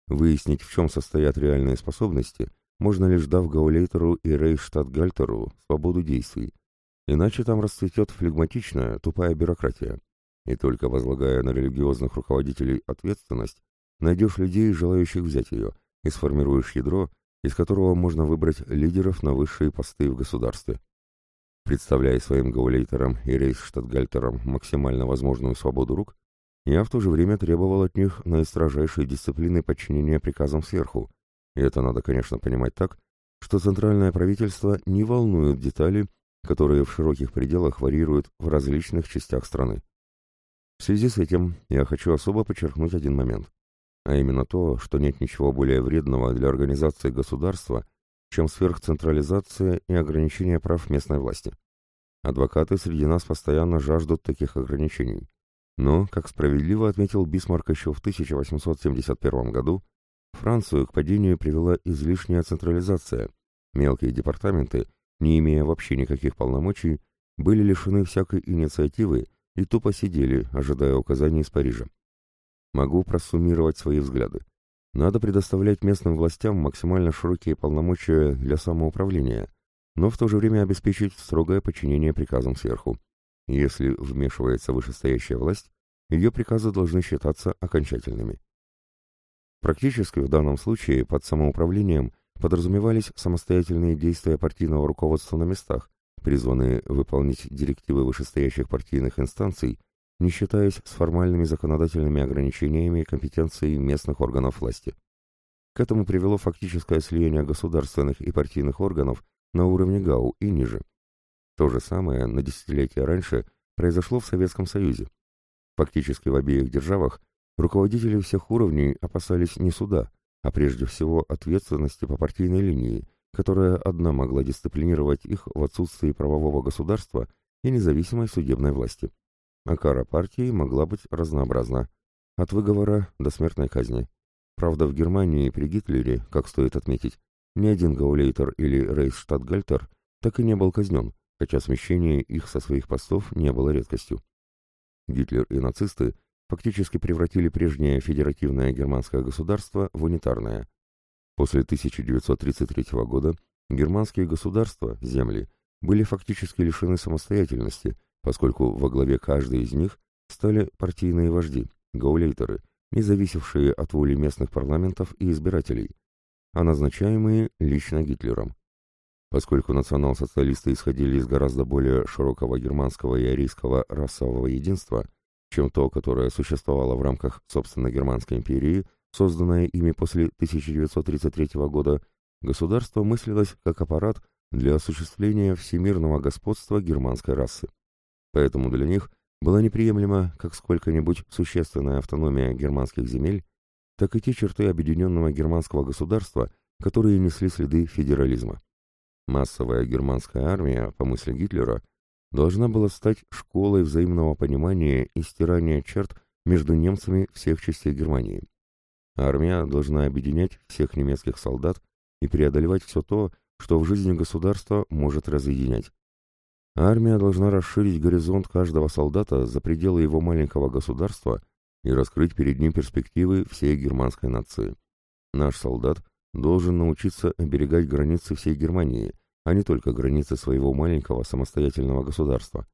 [SPEAKER 1] Выяснить, в чем состоят реальные способности, можно лишь дав Гаулейтеру и Рейхштадтгальтеру свободу действий, иначе там расцветет флегматичная, тупая бюрократия. И только возлагая на религиозных руководителей ответственность, найдешь людей, желающих взять ее, и сформируешь ядро, из которого можно выбрать лидеров на высшие посты в государстве. Представляя своим гаулейтерам и рейхштадтгальтерам максимально возможную свободу рук, я в то же время требовал от них наистрожайшей дисциплины подчинения приказам сверху, и это надо, конечно, понимать так, что центральное правительство не волнует детали, которые в широких пределах варьируют в различных частях страны. В связи с этим я хочу особо подчеркнуть один момент а именно то, что нет ничего более вредного для организации государства, чем сверхцентрализация и ограничение прав местной власти. Адвокаты среди нас постоянно жаждут таких ограничений. Но, как справедливо отметил Бисмарк еще в 1871 году, Францию к падению привела излишняя централизация. Мелкие департаменты, не имея вообще никаких полномочий, были лишены всякой инициативы и тупо сидели, ожидая указаний из Парижа. Могу просуммировать свои взгляды. Надо предоставлять местным властям максимально широкие полномочия для самоуправления, но в то же время обеспечить строгое подчинение приказам сверху. Если вмешивается вышестоящая власть, ее приказы должны считаться окончательными. Практически в данном случае под самоуправлением подразумевались самостоятельные действия партийного руководства на местах, призванные выполнить директивы вышестоящих партийных инстанций не считаясь с формальными законодательными ограничениями компетенции местных органов власти. К этому привело фактическое слияние государственных и партийных органов на уровне ГАУ и ниже. То же самое на десятилетия раньше произошло в Советском Союзе. Фактически в обеих державах руководители всех уровней опасались не суда, а прежде всего ответственности по партийной линии, которая одна могла дисциплинировать их в отсутствии правового государства и независимой судебной власти а кара партии могла быть разнообразна. От выговора до смертной казни. Правда, в Германии при Гитлере, как стоит отметить, ни один гаулейтер или рейхсштадтгальтер так и не был казнен, хотя смещение их со своих постов не было редкостью. Гитлер и нацисты фактически превратили прежнее федеративное германское государство в унитарное. После 1933 года германские государства, земли, были фактически лишены самостоятельности, поскольку во главе каждой из них стали партийные вожди, гаулейтеры, не зависевшие от воли местных парламентов и избирателей, а назначаемые лично Гитлером. Поскольку национал-социалисты исходили из гораздо более широкого германского и арийского расового единства, чем то, которое существовало в рамках, собственно, Германской империи, созданное ими после 1933 года, государство мыслилось как аппарат для осуществления всемирного господства германской расы. Поэтому для них была неприемлема как сколько-нибудь существенная автономия германских земель, так и те черты объединенного германского государства, которые несли следы федерализма. Массовая германская армия, по мысли Гитлера, должна была стать школой взаимного понимания и стирания черт между немцами всех частей Германии. Армия должна объединять всех немецких солдат и преодолевать все то, что в жизни государства может разъединять. Армия должна расширить горизонт каждого солдата за пределы его маленького государства и раскрыть перед ним перспективы всей германской нации. Наш солдат должен научиться оберегать границы всей Германии, а не только границы своего маленького самостоятельного государства.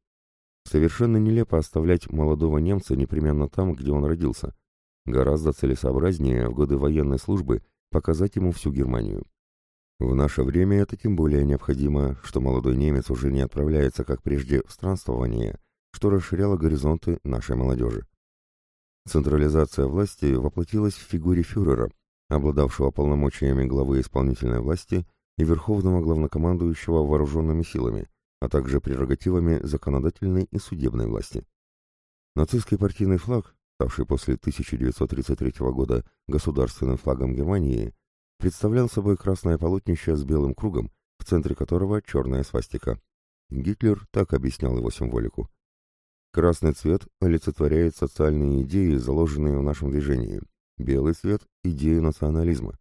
[SPEAKER 1] Совершенно нелепо оставлять молодого немца непременно там, где он родился. Гораздо целесообразнее в годы военной службы показать ему всю Германию. В наше время это тем более необходимо, что молодой немец уже не отправляется, как прежде, в странствование, что расширяло горизонты нашей молодежи. Централизация власти воплотилась в фигуре фюрера, обладавшего полномочиями главы исполнительной власти и верховного главнокомандующего вооруженными силами, а также прерогативами законодательной и судебной власти. Нацистский партийный флаг, ставший после 1933 года государственным флагом Германии, представлял собой красное полотнище с белым кругом, в центре которого черная свастика. Гитлер так объяснял его символику. Красный цвет олицетворяет социальные идеи, заложенные в нашем движении. Белый цвет – идеи национализма.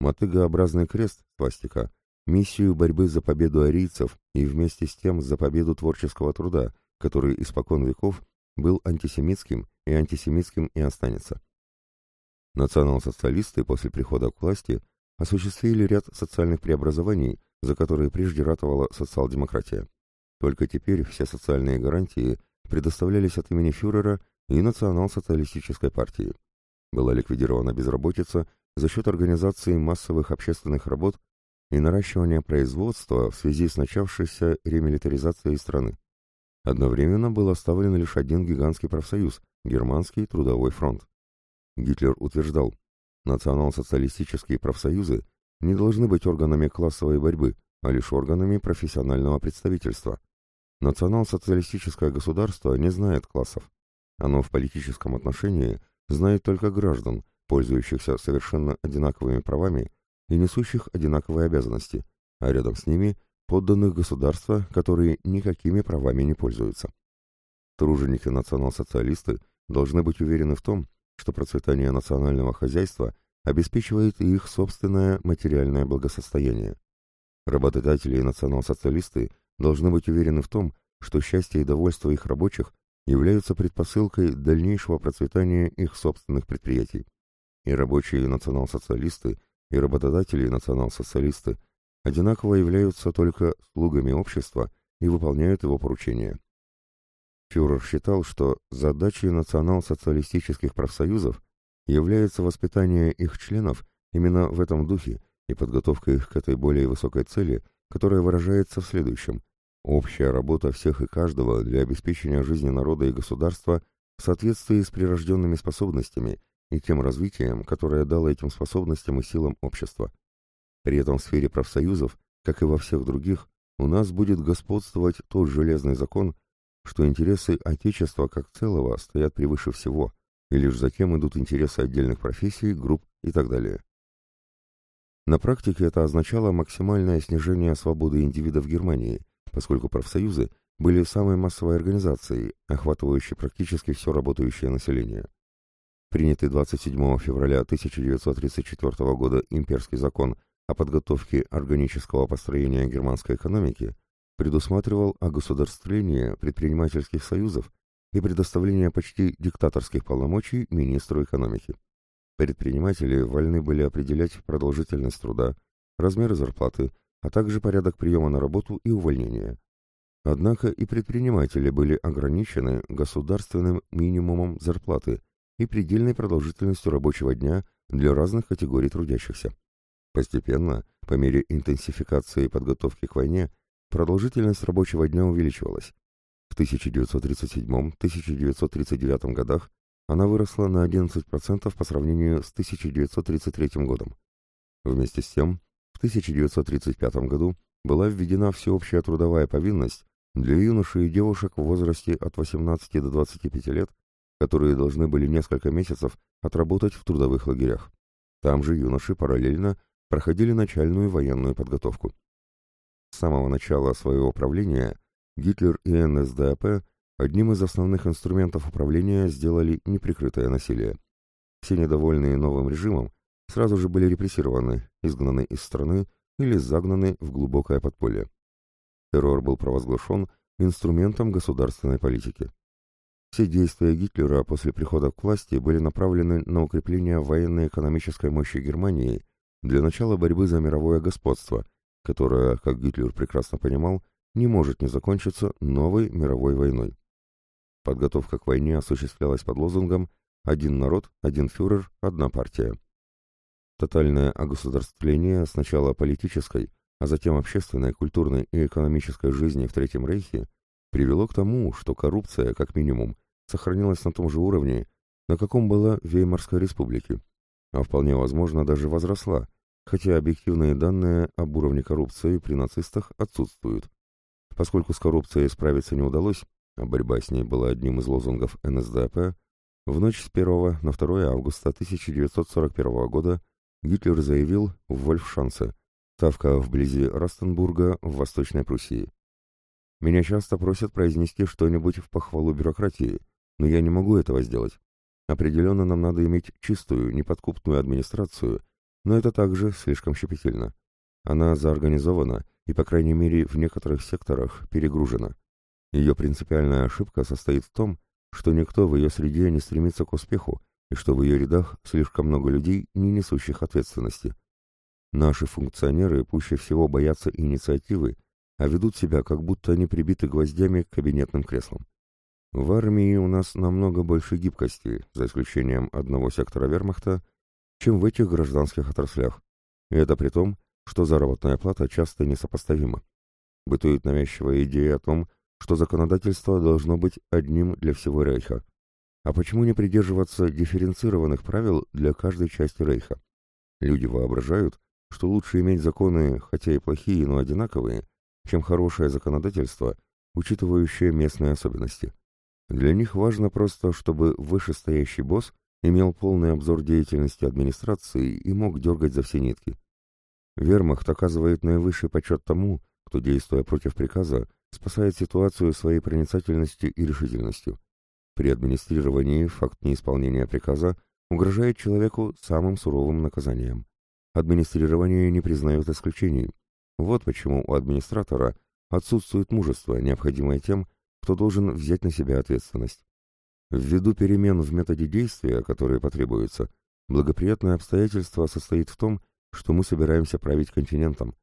[SPEAKER 1] Мотыгообразный крест, свастика, миссию борьбы за победу арийцев и вместе с тем за победу творческого труда, который испокон веков был антисемитским и антисемитским и останется. Национал-социалисты после прихода к власти осуществили ряд социальных преобразований, за которые прежде ратовала социал-демократия. Только теперь все социальные гарантии предоставлялись от имени фюрера и национал-социалистической партии. Была ликвидирована безработица за счет организации массовых общественных работ и наращивания производства в связи с начавшейся ремилитаризацией страны. Одновременно был оставлен лишь один гигантский профсоюз – Германский трудовой фронт. Гитлер утверждал, национал-социалистические профсоюзы не должны быть органами классовой борьбы, а лишь органами профессионального представительства. Национал-социалистическое государство не знает классов. Оно в политическом отношении знает только граждан, пользующихся совершенно одинаковыми правами и несущих одинаковые обязанности, а рядом с ними подданных государства, которые никакими правами не пользуются. Труженики-национал-социалисты должны быть уверены в том, что процветание национального хозяйства обеспечивает их собственное материальное благосостояние. Работодатели и национал-социалисты должны быть уверены в том, что счастье и довольство их рабочих являются предпосылкой дальнейшего процветания их собственных предприятий. И рабочие национал-социалисты, и работодатели национал-социалисты одинаково являются только слугами общества и выполняют его поручения. Фюрер считал, что задачей национал-социалистических профсоюзов является воспитание их членов именно в этом духе и подготовка их к этой более высокой цели, которая выражается в следующем. Общая работа всех и каждого для обеспечения жизни народа и государства в соответствии с прирожденными способностями и тем развитием, которое дало этим способностям и силам общества. При этом в сфере профсоюзов, как и во всех других, у нас будет господствовать тот железный закон, что интересы Отечества как целого стоят превыше всего, и лишь затем идут интересы отдельных профессий, групп и так далее. На практике это означало максимальное снижение свободы индивида в Германии, поскольку профсоюзы были самой массовой организацией, охватывающей практически все работающее население. Принятый 27 февраля 1934 года имперский закон о подготовке органического построения германской экономики предусматривал огосударствление предпринимательских союзов и предоставление почти диктаторских полномочий министру экономики. Предприниматели вольны были определять продолжительность труда, размеры зарплаты, а также порядок приема на работу и увольнения. Однако и предприниматели были ограничены государственным минимумом зарплаты, и предельной продолжительностью рабочего дня для разных категорий трудящихся. Постепенно, по мере интенсификации подготовки к войне, продолжительность рабочего дня увеличивалась. В 1937-1939 годах она выросла на 11% по сравнению с 1933 годом. Вместе с тем, в 1935 году была введена всеобщая трудовая повинность для юношей и девушек в возрасте от 18 до 25 лет, которые должны были несколько месяцев отработать в трудовых лагерях. Там же юноши параллельно проходили начальную военную подготовку. С самого начала своего правления Гитлер и НСДАП одним из основных инструментов управления сделали неприкрытое насилие. Все недовольные новым режимом сразу же были репрессированы, изгнаны из страны или загнаны в глубокое подполье. Террор был провозглашен инструментом государственной политики. Все действия Гитлера после прихода к власти были направлены на укрепление военно-экономической мощи Германии для начала борьбы за мировое господство, которое, как Гитлер прекрасно понимал, не может не закончиться новой мировой войной. Подготовка к войне осуществлялась под лозунгом «Один народ, один фюрер, одна партия». Тотальное огосударствление сначала политической, а затем общественной, культурной и экономической жизни в Третьем Рейхе привело к тому, что коррупция, как минимум, сохранилась на том же уровне, на каком была в Веймарской республике, а вполне возможно даже возросла, хотя объективные данные об уровне коррупции при нацистах отсутствуют. Поскольку с коррупцией справиться не удалось, а борьба с ней была одним из лозунгов НСДАП, в ночь с 1 на 2 августа 1941 года Гитлер заявил в Вольфшанце, ставка вблизи Растенбурга в Восточной Пруссии. Меня часто просят произнести что-нибудь в похвалу бюрократии, но я не могу этого сделать. Определенно нам надо иметь чистую, неподкупную администрацию, но это также слишком щепетильно. Она заорганизована и, по крайней мере, в некоторых секторах перегружена. Ее принципиальная ошибка состоит в том, что никто в ее среде не стремится к успеху и что в ее рядах слишком много людей, не несущих ответственности. Наши функционеры пуще всего боятся инициативы, а ведут себя, как будто они прибиты гвоздями к кабинетным креслам. В армии у нас намного больше гибкости, за исключением одного сектора вермахта, чем в этих гражданских отраслях. И это при том, что заработная плата часто несопоставима. Бытует навязчивая идея о том, что законодательство должно быть одним для всего Рейха. А почему не придерживаться дифференцированных правил для каждой части Рейха? Люди воображают, что лучше иметь законы, хотя и плохие, но одинаковые, чем хорошее законодательство, учитывающее местные особенности. Для них важно просто, чтобы вышестоящий босс имел полный обзор деятельности администрации и мог дергать за все нитки. Вермахт оказывает наивысший почет тому, кто, действуя против приказа, спасает ситуацию своей проницательностью и решительностью. При администрировании факт неисполнения приказа угрожает человеку самым суровым наказанием. Администрирование не признает исключений. Вот почему у администратора отсутствует мужество, необходимое тем, кто должен взять на себя ответственность. Ввиду перемен в методе действия, которые потребуются, благоприятное обстоятельство состоит в том, что мы собираемся править континентом.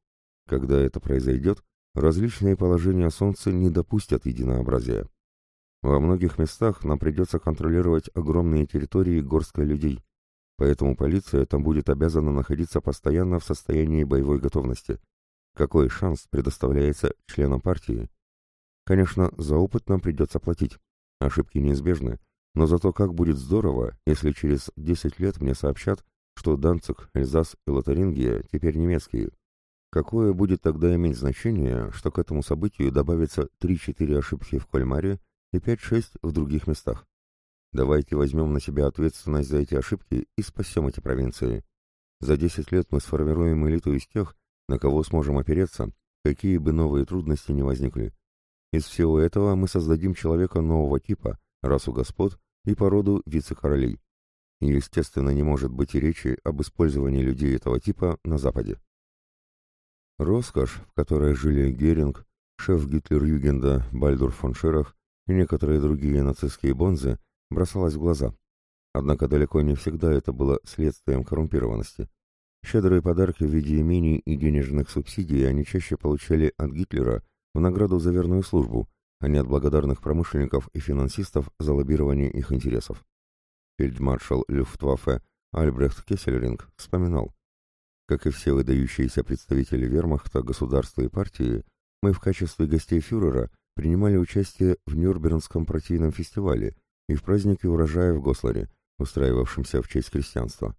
[SPEAKER 1] Когда это произойдет, различные положения Солнца не допустят единообразия. Во многих местах нам придется контролировать огромные территории горской людей, поэтому полиция там будет обязана находиться постоянно в состоянии боевой готовности. Какой шанс предоставляется членам партии? Конечно, за опыт нам придется платить. Ошибки неизбежны, но зато как будет здорово, если через 10 лет мне сообщат, что Данцик, Эльзас и Лотарингия теперь немецкие. Какое будет тогда иметь значение, что к этому событию добавится 3-4 ошибки в Кольмаре и 5-6 в других местах? Давайте возьмем на себя ответственность за эти ошибки и спасем эти провинции. За 10 лет мы сформируем элиту из тех, на кого сможем опереться, какие бы новые трудности ни возникли. Из всего этого мы создадим человека нового типа, расу господ и породу вице-королей. И, естественно, не может быть и речи об использовании людей этого типа на Западе. Роскошь, в которой жили Геринг, шеф Гитлер-Югенда Бальдур фон Шерах и некоторые другие нацистские бонзы, бросалась в глаза. Однако далеко не всегда это было следствием коррумпированности. Щедрые подарки в виде имений и денежных субсидий они чаще получали от Гитлера в награду за верную службу, а не от благодарных промышленников и финансистов за лоббирование их интересов. фельдмаршал Люфтваффе Альбрехт Кессельринг вспоминал, как и все выдающиеся представители вермахта, государства и партии, мы в качестве гостей фюрера принимали участие в Нюрнбергском партийном фестивале и в празднике урожая в Госларе, устраивавшемся в честь крестьянства.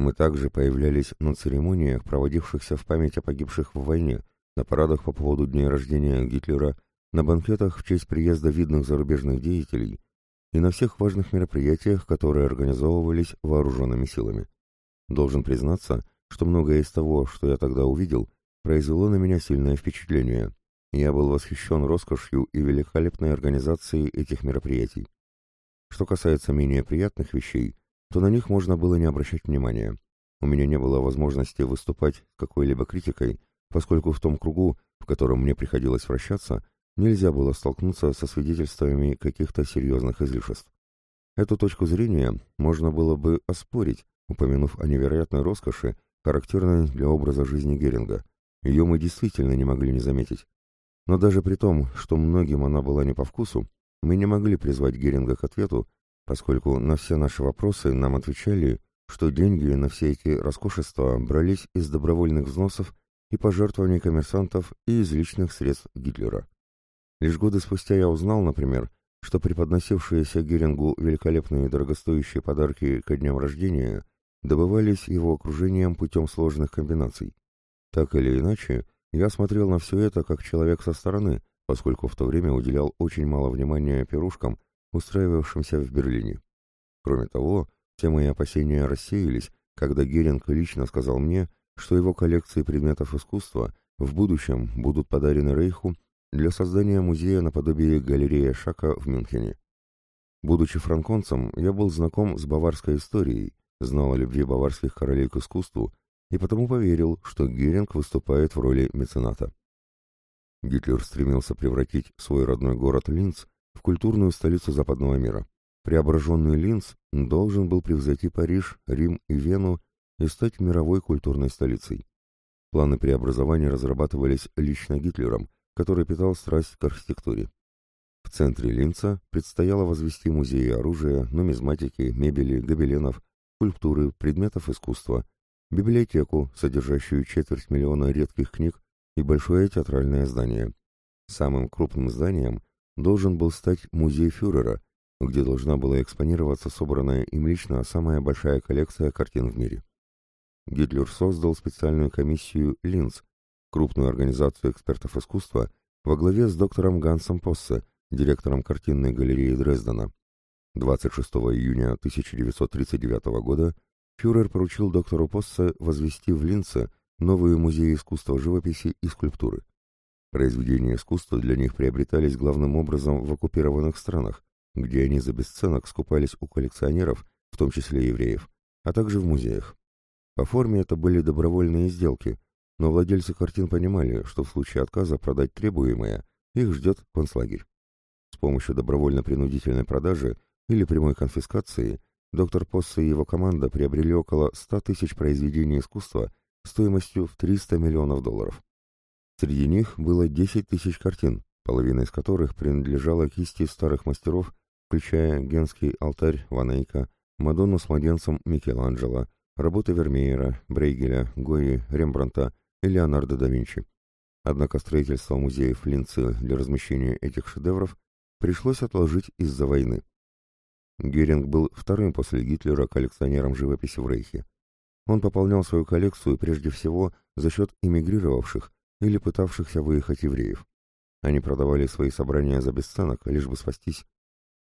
[SPEAKER 1] Мы также появлялись на церемониях, проводившихся в память о погибших в войне, на парадах по поводу дней рождения Гитлера, на банкетах в честь приезда видных зарубежных деятелей и на всех важных мероприятиях, которые организовывались вооруженными силами. Должен признаться, что многое из того, что я тогда увидел, произвело на меня сильное впечатление, я был восхищен роскошью и великолепной организацией этих мероприятий. Что касается менее приятных вещей, то на них можно было не обращать внимания. У меня не было возможности выступать какой-либо критикой, поскольку в том кругу, в котором мне приходилось вращаться, нельзя было столкнуться со свидетельствами каких-то серьезных излишеств. Эту точку зрения можно было бы оспорить, упомянув о невероятной роскоши, характерной для образа жизни Геринга. Ее мы действительно не могли не заметить. Но даже при том, что многим она была не по вкусу, мы не могли призвать Геринга к ответу, поскольку на все наши вопросы нам отвечали, что деньги на все эти роскошества брались из добровольных взносов и пожертвований коммерсантов и из личных средств Гитлера. Лишь годы спустя я узнал, например, что преподносившиеся Герингу великолепные дорогостоящие подарки ко дням рождения добывались его окружением путем сложных комбинаций. Так или иначе, я смотрел на все это как человек со стороны, поскольку в то время уделял очень мало внимания пирушкам, устраивавшимся в Берлине. Кроме того, все мои опасения рассеялись, когда Геринг лично сказал мне, что его коллекции предметов искусства в будущем будут подарены Рейху для создания музея наподобие галереи Шака в Мюнхене. Будучи франконцем, я был знаком с баварской историей, знал о любви баварских королей к искусству и потому поверил, что Геринг выступает в роли мецената. Гитлер стремился превратить свой родной город Линц в культурную столицу западного мира. Преображенный Линц должен был превзойти Париж, Рим и Вену и стать мировой культурной столицей. Планы преобразования разрабатывались лично Гитлером, который питал страсть к архитектуре. В центре Линца предстояло возвести музеи оружия, нумизматики, мебели, гобеленов, скульптуры, предметов искусства, библиотеку, содержащую четверть миллиона редких книг и большое театральное здание. Самым крупным зданием должен был стать музей фюрера, где должна была экспонироваться собранная им лично самая большая коллекция картин в мире. Гитлер создал специальную комиссию «Линз», крупную организацию экспертов искусства, во главе с доктором Гансом Поссе, директором картинной галереи Дрездена. 26 июня 1939 года фюрер поручил доктору Поссе возвести в Линце новые музеи искусства живописи и скульптуры. Произведения искусства для них приобретались главным образом в оккупированных странах, где они за бесценок скупались у коллекционеров, в том числе евреев, а также в музеях. По форме это были добровольные сделки, но владельцы картин понимали, что в случае отказа продать требуемое, их ждет концлагерь. С помощью добровольно-принудительной продажи или прямой конфискации доктор Поссе и его команда приобрели около 100 тысяч произведений искусства стоимостью в 300 миллионов долларов. Среди них было 10 тысяч картин, половина из которых принадлежала кисти старых мастеров, включая Генский алтарь Ванейка, Мадонну с младенцем Микеланджело, работы Вермеера, Брейгеля, Гои, Рембранта и Леонардо да Винчи. Однако строительство музеев Линцы для размещения этих шедевров пришлось отложить из-за войны. Геринг был вторым после Гитлера коллекционером живописи в Рейхе. Он пополнял свою коллекцию прежде всего за счет эмигрировавших или пытавшихся выехать евреев. Они продавали свои собрания за бесценок, лишь бы спастись.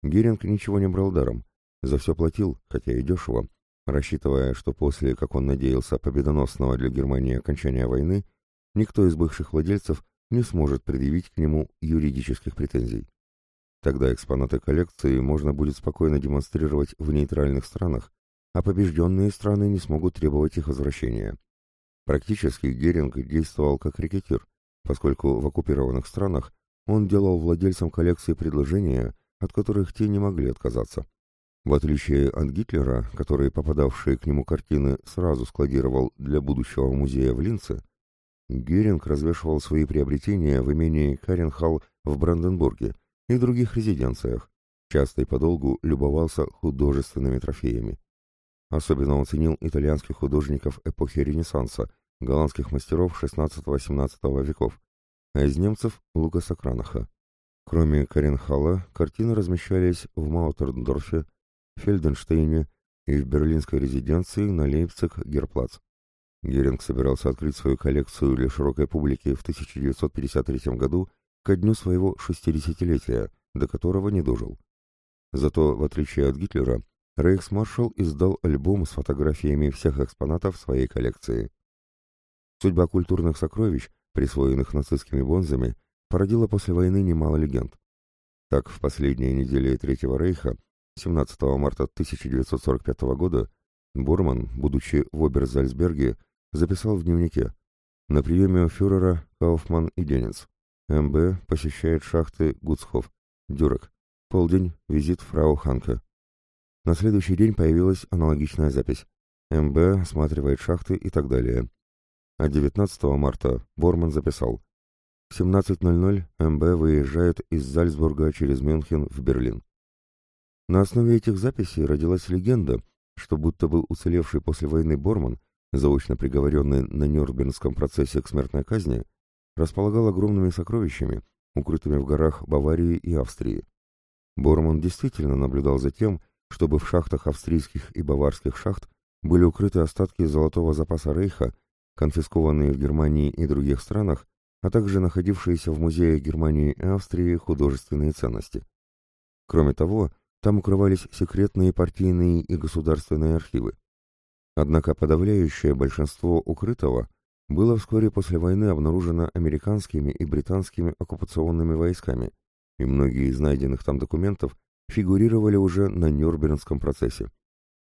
[SPEAKER 1] Геринг ничего не брал даром, за все платил, хотя и дешево, рассчитывая, что после, как он надеялся, победоносного для Германии окончания войны, никто из бывших владельцев не сможет предъявить к нему юридических претензий. Тогда экспонаты коллекции можно будет спокойно демонстрировать в нейтральных странах, а побежденные страны не смогут требовать их возвращения. Практически Геринг действовал как рекетир, поскольку в оккупированных странах он делал владельцам коллекции предложения, от которых те не могли отказаться. В отличие от Гитлера, который попадавшие к нему картины сразу складировал для будущего музея в Линце, Геринг развешивал свои приобретения в имении Каренхалл в Бранденбурге – и других резиденциях, часто и подолгу любовался художественными трофеями. Особенно он ценил итальянских художников эпохи Ренессанса, голландских мастеров XVI-XVII веков, а из немцев — Лукаса Кранаха. Кроме Каренхала, картины размещались в Маутердорфе, Фельденштейне и в берлинской резиденции на Лейпциг-Герплац. Геринг собирался открыть свою коллекцию для широкой публики в 1953 году ко дню своего 60-летия, до которого не дожил. Зато, в отличие от Гитлера, рейхсмаршал издал альбом с фотографиями всех экспонатов своей коллекции. Судьба культурных сокровищ, присвоенных нацистскими бонзами, породила после войны немало легенд. Так, в последние недели Третьего рейха, 17 марта 1945 года, Бурман, будучи в Оберзальцберге, записал в дневнике «На приеме у фюрера Кауфман и Денец. МБ посещает шахты Гуцхов. Дюрек. Полдень. Визит фрау Ханка». На следующий день появилась аналогичная запись. МБ осматривает шахты и так далее. А 19 марта Борман записал в 17.00 МБ выезжает из Зальцбурга через Мюнхен в Берлин. На основе этих записей родилась легенда, что будто бы уцелевший после войны Борман заочно приговоренный на Нюрнбергском процессе к смертной казни, располагал огромными сокровищами, укрытыми в горах Баварии и Австрии. Борман действительно наблюдал за тем, чтобы в шахтах австрийских и баварских шахт были укрыты остатки золотого запаса Рейха, конфискованные в Германии и других странах, а также находившиеся в музеях Германии и Австрии художественные ценности. Кроме того, там укрывались секретные партийные и государственные архивы. Однако подавляющее большинство укрытого было вскоре после войны обнаружено американскими и британскими оккупационными войсками, и многие из найденных там документов фигурировали уже на Нюрнбергском процессе.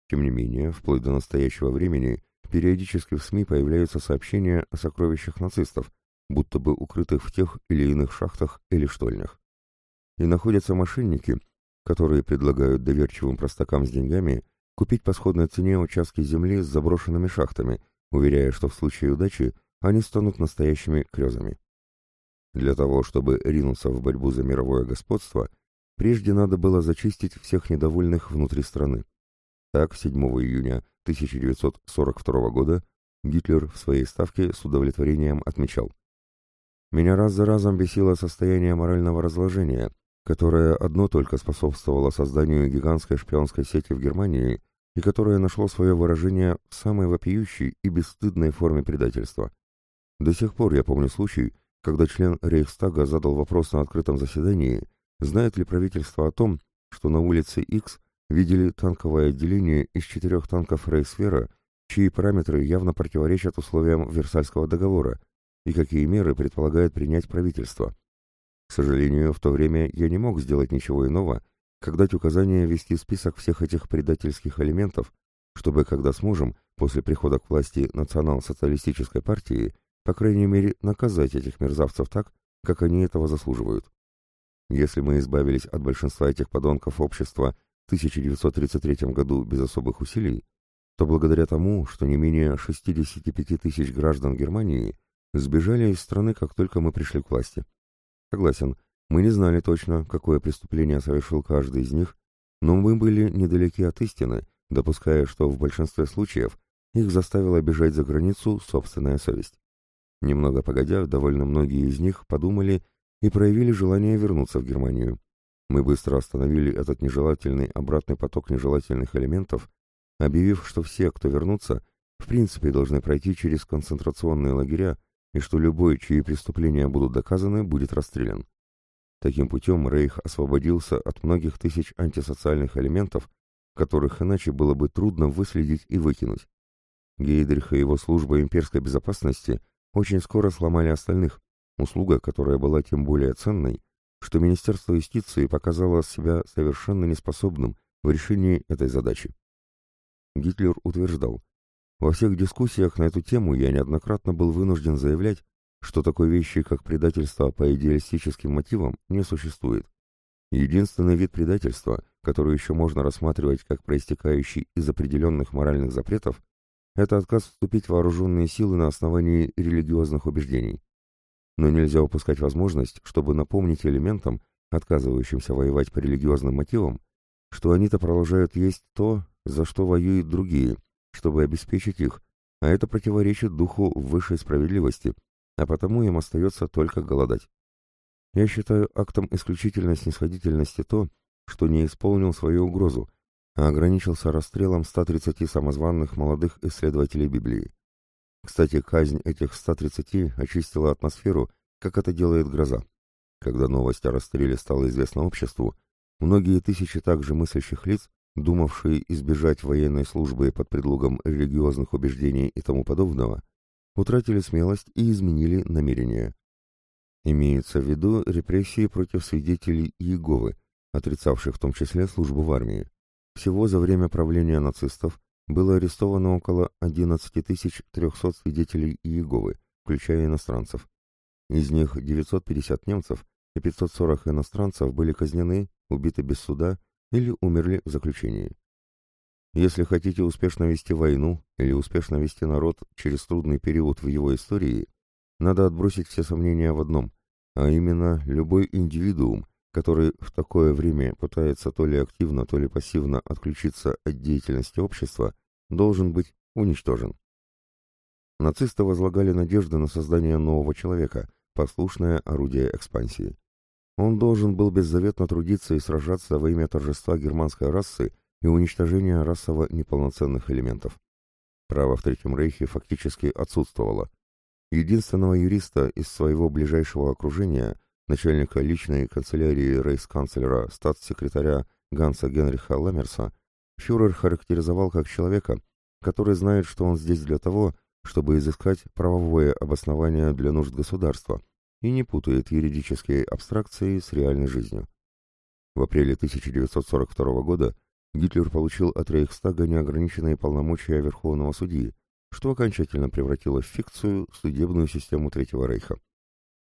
[SPEAKER 1] Тем не менее, вплоть до настоящего времени периодически в СМИ появляются сообщения о сокровищах нацистов, будто бы укрытых в тех или иных шахтах или штольнях. И находятся мошенники, которые предлагают доверчивым простакам с деньгами купить по сходной цене участки земли с заброшенными шахтами, уверяя, что в случае удачи они станут настоящими крезами. Для того, чтобы ринуться в борьбу за мировое господство, прежде надо было зачистить всех недовольных внутри страны. Так, 7 июня 1942 года Гитлер в своей ставке с удовлетворением отмечал. «Меня раз за разом бесило состояние морального разложения, которое одно только способствовало созданию гигантской шпионской сети в Германии и которое нашло свое выражение в самой вопиющей и бесстыдной форме предательства. До сих пор я помню случай, когда член Рейхстага задал вопрос на открытом заседании, знает ли правительство о том, что на улице X видели танковое отделение из четырех танков Рейхсфера, чьи параметры явно противоречат условиям Версальского договора, и какие меры предполагает принять правительство. К сожалению, в то время я не мог сделать ничего иного, как дать указание вести список всех этих предательских элементов, чтобы, когда сможем, после прихода к власти национал-социалистической партии, по крайней мере, наказать этих мерзавцев так, как они этого заслуживают. Если мы избавились от большинства этих подонков общества 1933 году без особых усилий, то благодаря тому, что не менее 65 тысяч граждан Германии сбежали из страны, как только мы пришли к власти. Согласен, мы не знали точно, какое преступление совершил каждый из них, но мы были недалеки от истины, допуская, что в большинстве случаев их заставила бежать за границу собственная совесть. Немного погодя, довольно многие из них подумали и проявили желание вернуться в Германию. Мы быстро остановили этот нежелательный обратный поток нежелательных элементов, объявив, что все, кто вернутся, в принципе должны пройти через концентрационные лагеря, и что любой, чьи преступления будут доказаны, будет расстрелян. Таким путем Рейх освободился от многих тысяч антисоциальных элементов, которых иначе было бы трудно выследить и выкинуть. Гейдрих и его служба имперской безопасности очень скоро сломали остальных, услуга, которая была тем более ценной, что Министерство юстиции показало себя совершенно неспособным в решении этой задачи. Гитлер утверждал, во всех дискуссиях на эту тему я неоднократно был вынужден заявлять, что такой вещи, как предательство по идеалистическим мотивам, не существует. Единственный вид предательства, который еще можно рассматривать как проистекающий из определенных моральных запретов, это отказ вступить в вооруженные силы на основании религиозных убеждений. Но нельзя упускать возможность, чтобы напомнить элементам, отказывающимся воевать по религиозным мотивам, что они-то продолжают есть то, за что воюют другие, чтобы обеспечить их, а это противоречит духу высшей справедливости, а потому им остается только голодать. Я считаю актом исключительной снисходительности то, что не исполнил свою угрозу, а ограничился расстрелом 130 самозванных молодых исследователей Библии. Кстати, казнь этих 130 очистила атмосферу, как это делает гроза. Когда новость о расстреле стала известна обществу, многие тысячи также мыслящих лиц, думавшие избежать военной службы под предлогом религиозных убеждений и тому подобного, утратили смелость и изменили намерения. Имеется в виду репрессии против свидетелей Иеговы, отрицавших в том числе службу в армии. Всего за время правления нацистов было арестовано около 11 300 свидетелей Иеговы, включая иностранцев. Из них 950 немцев и 540 иностранцев были казнены, убиты без суда или умерли в заключении. Если хотите успешно вести войну или успешно вести народ через трудный период в его истории, надо отбросить все сомнения в одном, а именно любой индивидуум, который в такое время пытается то ли активно, то ли пассивно отключиться от деятельности общества, должен быть уничтожен. Нацисты возлагали надежды на создание нового человека, послушное орудие экспансии. Он должен был беззаветно трудиться и сражаться во имя торжества германской расы и уничтожения расово неполноценных элементов. Право в Третьем Рейхе фактически отсутствовало. Единственного юриста из своего ближайшего окружения – начальника личной канцелярии рейхсканцлера статс-секретаря Ганса Генриха Ламмерса, фюрер характеризовал как человека, который знает, что он здесь для того, чтобы изыскать правовое обоснование для нужд государства и не путает юридические абстракции с реальной жизнью. В апреле 1942 года Гитлер получил от Рейхстага неограниченные полномочия Верховного судьи, что окончательно превратило в фикцию судебную систему Третьего Рейха.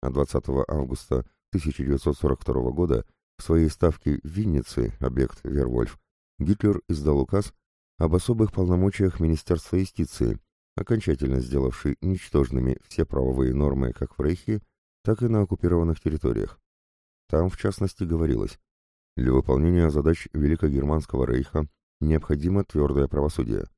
[SPEAKER 1] А 20 августа 1942 года в своей ставке в Виннице, объект Вервольф, Гитлер издал указ об особых полномочиях Министерства юстиции, окончательно сделавший ничтожными все правовые нормы как в Рейхе, так и на оккупированных территориях. Там, в частности, говорилось, для выполнения задач Великогерманского Рейха необходимо твердое правосудие.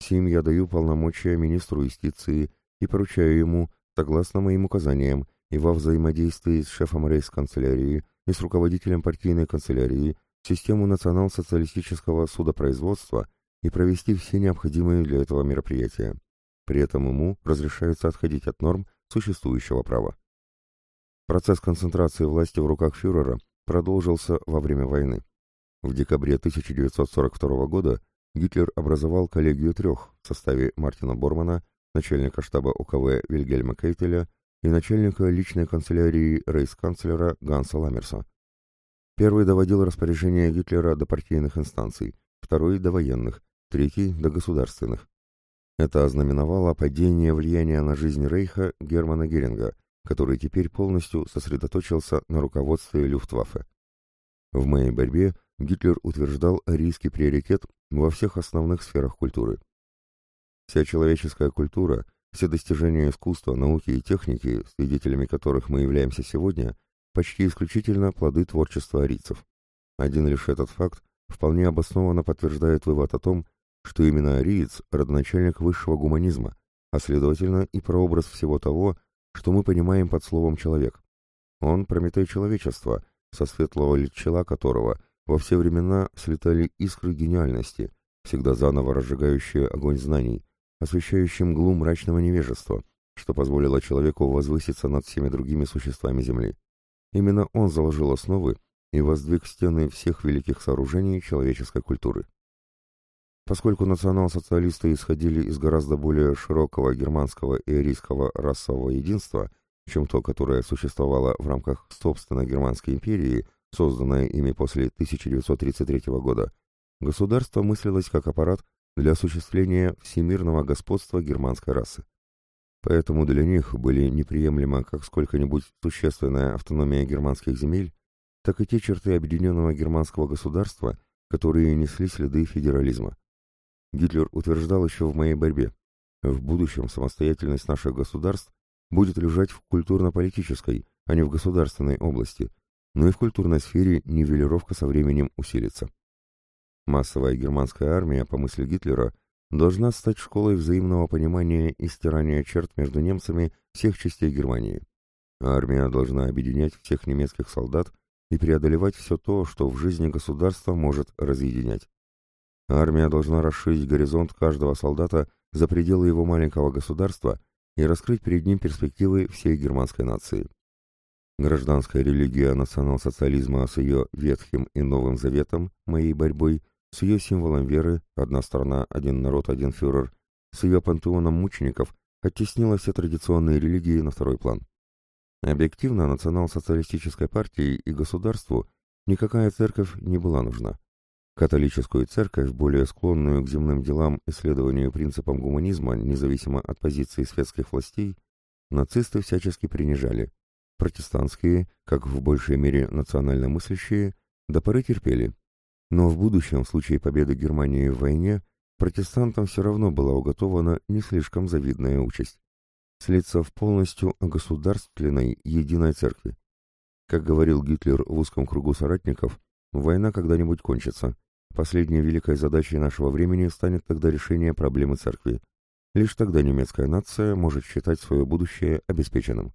[SPEAKER 1] Сим я даю полномочия министру юстиции и поручаю ему, согласно моим указаниям, и во взаимодействии с шефом рейс-канцелярии и с руководителем партийной канцелярии систему национал-социалистического судопроизводства и провести все необходимые для этого мероприятия. При этом ему разрешается отходить от норм существующего права. Процесс концентрации власти в руках фюрера продолжился во время войны. В декабре 1942 года Гитлер образовал коллегию трех в составе Мартина Бормана, начальника штаба УКВ Вильгельма Кейтеля и начальника личной канцелярии рейс-канцлера Ганса Ламмерса. Первый доводил распоряжение Гитлера до партийных инстанций, второй – до военных, третий – до государственных. Это ознаменовало падение влияния на жизнь Рейха Германа Геринга, который теперь полностью сосредоточился на руководстве Люфтваффе. В моей борьбе Гитлер утверждал арийский приоритет во всех основных сферах культуры. Вся человеческая культура – все достижения искусства, науки и техники, свидетелями которых мы являемся сегодня, почти исключительно плоды творчества арийцев. Один лишь этот факт вполне обоснованно подтверждает вывод о том, что именно ариец – родоначальник высшего гуманизма, а следовательно и прообраз всего того, что мы понимаем под словом «человек». Он – прометей человечества, со светлого чела которого во все времена слетали искры гениальности, всегда заново разжигающие огонь знаний, освещающим мглу мрачного невежества, что позволило человеку возвыситься над всеми другими существами Земли. Именно он заложил основы и воздвиг стены всех великих сооружений человеческой культуры. Поскольку национал-социалисты исходили из гораздо более широкого германского и арийского расового единства, чем то, которое существовало в рамках собственной Германской империи, созданной ими после 1933 года, государство мыслилось как аппарат, для осуществления всемирного господства германской расы. Поэтому для них были неприемлема как сколько-нибудь существенная автономия германских земель, так и те черты объединенного германского государства, которые несли следы федерализма. Гитлер утверждал еще в моей борьбе, в будущем самостоятельность наших государств будет лежать в культурно-политической, а не в государственной области, но и в культурной сфере нивелировка со временем усилится. Массовая германская армия, по мысли Гитлера, должна стать школой взаимного понимания и стирания черт между немцами всех частей Германии. Армия должна объединять всех немецких солдат и преодолевать все то, что в жизни государства может разъединять. Армия должна расширить горизонт каждого солдата за пределы его маленького государства и раскрыть перед ним перспективы всей германской нации. Гражданская религия национал-социализма с ее Ветхим и Новым Заветом, моей борьбой, с ее символом веры «одна страна, один народ, один фюрер», с ее пантеоном мучеников, оттеснила все традиционные религии на второй план. Объективно национал-социалистической партии и государству никакая церковь не была нужна. Католическую церковь, более склонную к земным делам и следованию принципам гуманизма, независимо от позиции светских властей, нацисты всячески принижали. Протестантские, как в большей мере национально мыслящие, до поры терпели. Но в будущем, в случае победы Германии в войне, протестантам все равно была уготована не слишком завидная участь слиться в полностью государственной единой церкви. Как говорил Гитлер в узком кругу соратников, война когда-нибудь кончится. Последней великой задачей нашего времени станет тогда решение проблемы церкви. Лишь тогда немецкая нация может считать свое будущее обеспеченным.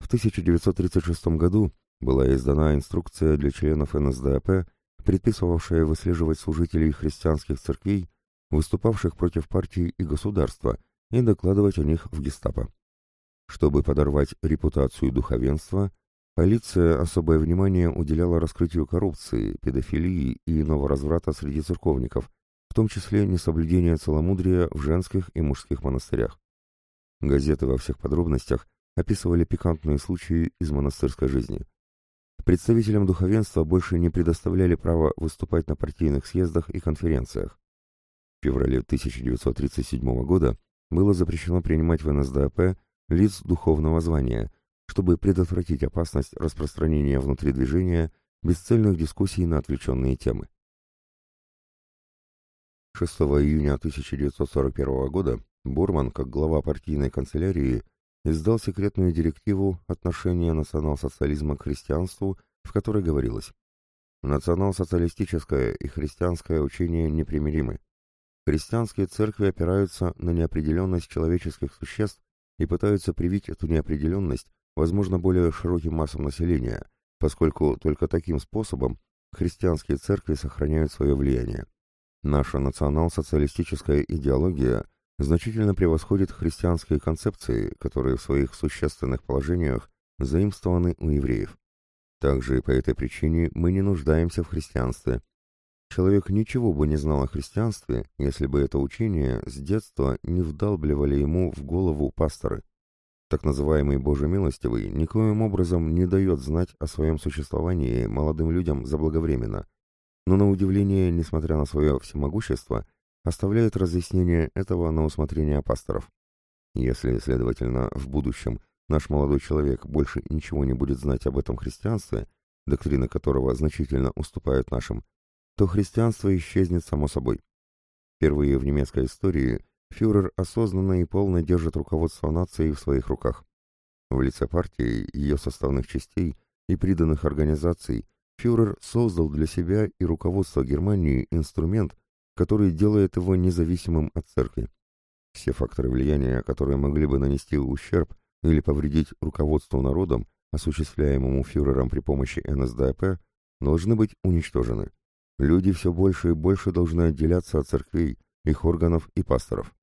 [SPEAKER 1] В 1936 году была издана инструкция для членов НСДАП, предписывавшая выслеживать служителей христианских церквей, выступавших против партии и государства, и докладывать о них в гестапо. Чтобы подорвать репутацию духовенства, полиция особое внимание уделяла раскрытию коррупции, педофилии и иного разврата среди церковников, в том числе несоблюдения целомудрия в женских и мужских монастырях. Газеты во всех подробностях описывали пикантные случаи из монастырской жизни. Представителям духовенства больше не предоставляли права выступать на партийных съездах и конференциях. В феврале 1937 года было запрещено принимать в НСДАП лиц духовного звания, чтобы предотвратить опасность распространения внутри движения бесцельных дискуссий на отвлеченные темы. 6 июня 1941 года Бурман, как глава партийной канцелярии, издал секретную директиву «Отношение национал-социализма к христианству», в которой говорилось «Национал-социалистическое и христианское учение непримиримы. Христианские церкви опираются на неопределенность человеческих существ и пытаются привить эту неопределенность, возможно, более широким массам населения, поскольку только таким способом христианские церкви сохраняют свое влияние. Наша национал-социалистическая идеология значительно превосходит христианские концепции, которые в своих существенных положениях заимствованы у евреев. Также и по этой причине мы не нуждаемся в христианстве, Человек ничего бы не знал о христианстве, если бы это учение с детства не вдалбливали ему в голову пасторы. Так называемый Божий милостивый никоим образом не дает знать о своем существовании молодым людям заблаговременно, но на удивление, несмотря на свое всемогущество, оставляет разъяснение этого на усмотрение пасторов. Если, следовательно, в будущем наш молодой человек больше ничего не будет знать об этом христианстве, доктрины которого значительно уступают нашим, то христианство исчезнет само собой. Впервые в немецкой истории фюрер осознанно и полно держит руководство нацией в своих руках. В лице партии, ее составных частей и приданных организаций фюрер создал для себя и руководства Германии инструмент, который делает его независимым от церкви. Все факторы влияния, которые могли бы нанести ущерб или повредить руководству народом, осуществляемому фюрером при помощи НСДАП, должны быть уничтожены. Люди все больше и больше должны отделяться от церквей, их органов и пасторов.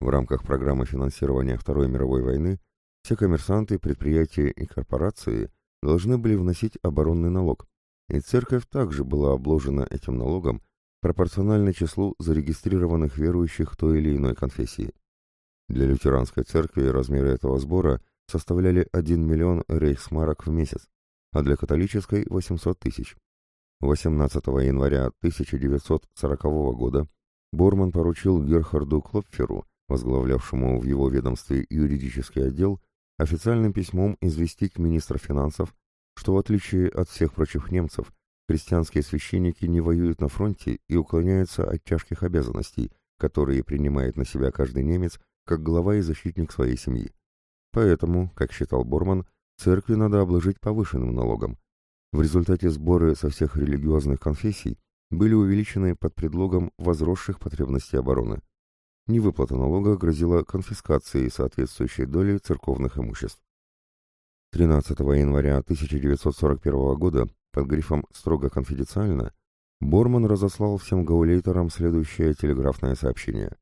[SPEAKER 1] В рамках программы финансирования Второй мировой войны все коммерсанты, предприятия и корпорации должны были вносить оборонный налог, и церковь также была обложена этим налогом пропорционально числу зарегистрированных верующих той или иной конфессии. Для лютеранской церкви размеры этого сбора составляли 1 миллион рейхсмарок в месяц, а для католической – 800 тысяч. 18 января 1940 года Борман поручил Герхарду Клопферу, возглавлявшему в его ведомстве юридический отдел, официальным письмом известить министра финансов, что в отличие от всех прочих немцев, христианские священники не воюют на фронте и уклоняются от тяжких обязанностей, которые принимает на себя каждый немец как глава и защитник своей семьи. Поэтому, как считал Борман, церкви надо обложить повышенным налогом. В результате сборы со всех религиозных конфессий были увеличены под предлогом возросших потребностей обороны. Невыплата налога грозила конфискацией соответствующей доли церковных имуществ. 13 января 1941 года под грифом «строго конфиденциально» Борман разослал всем гаулейтерам следующее телеграфное сообщение.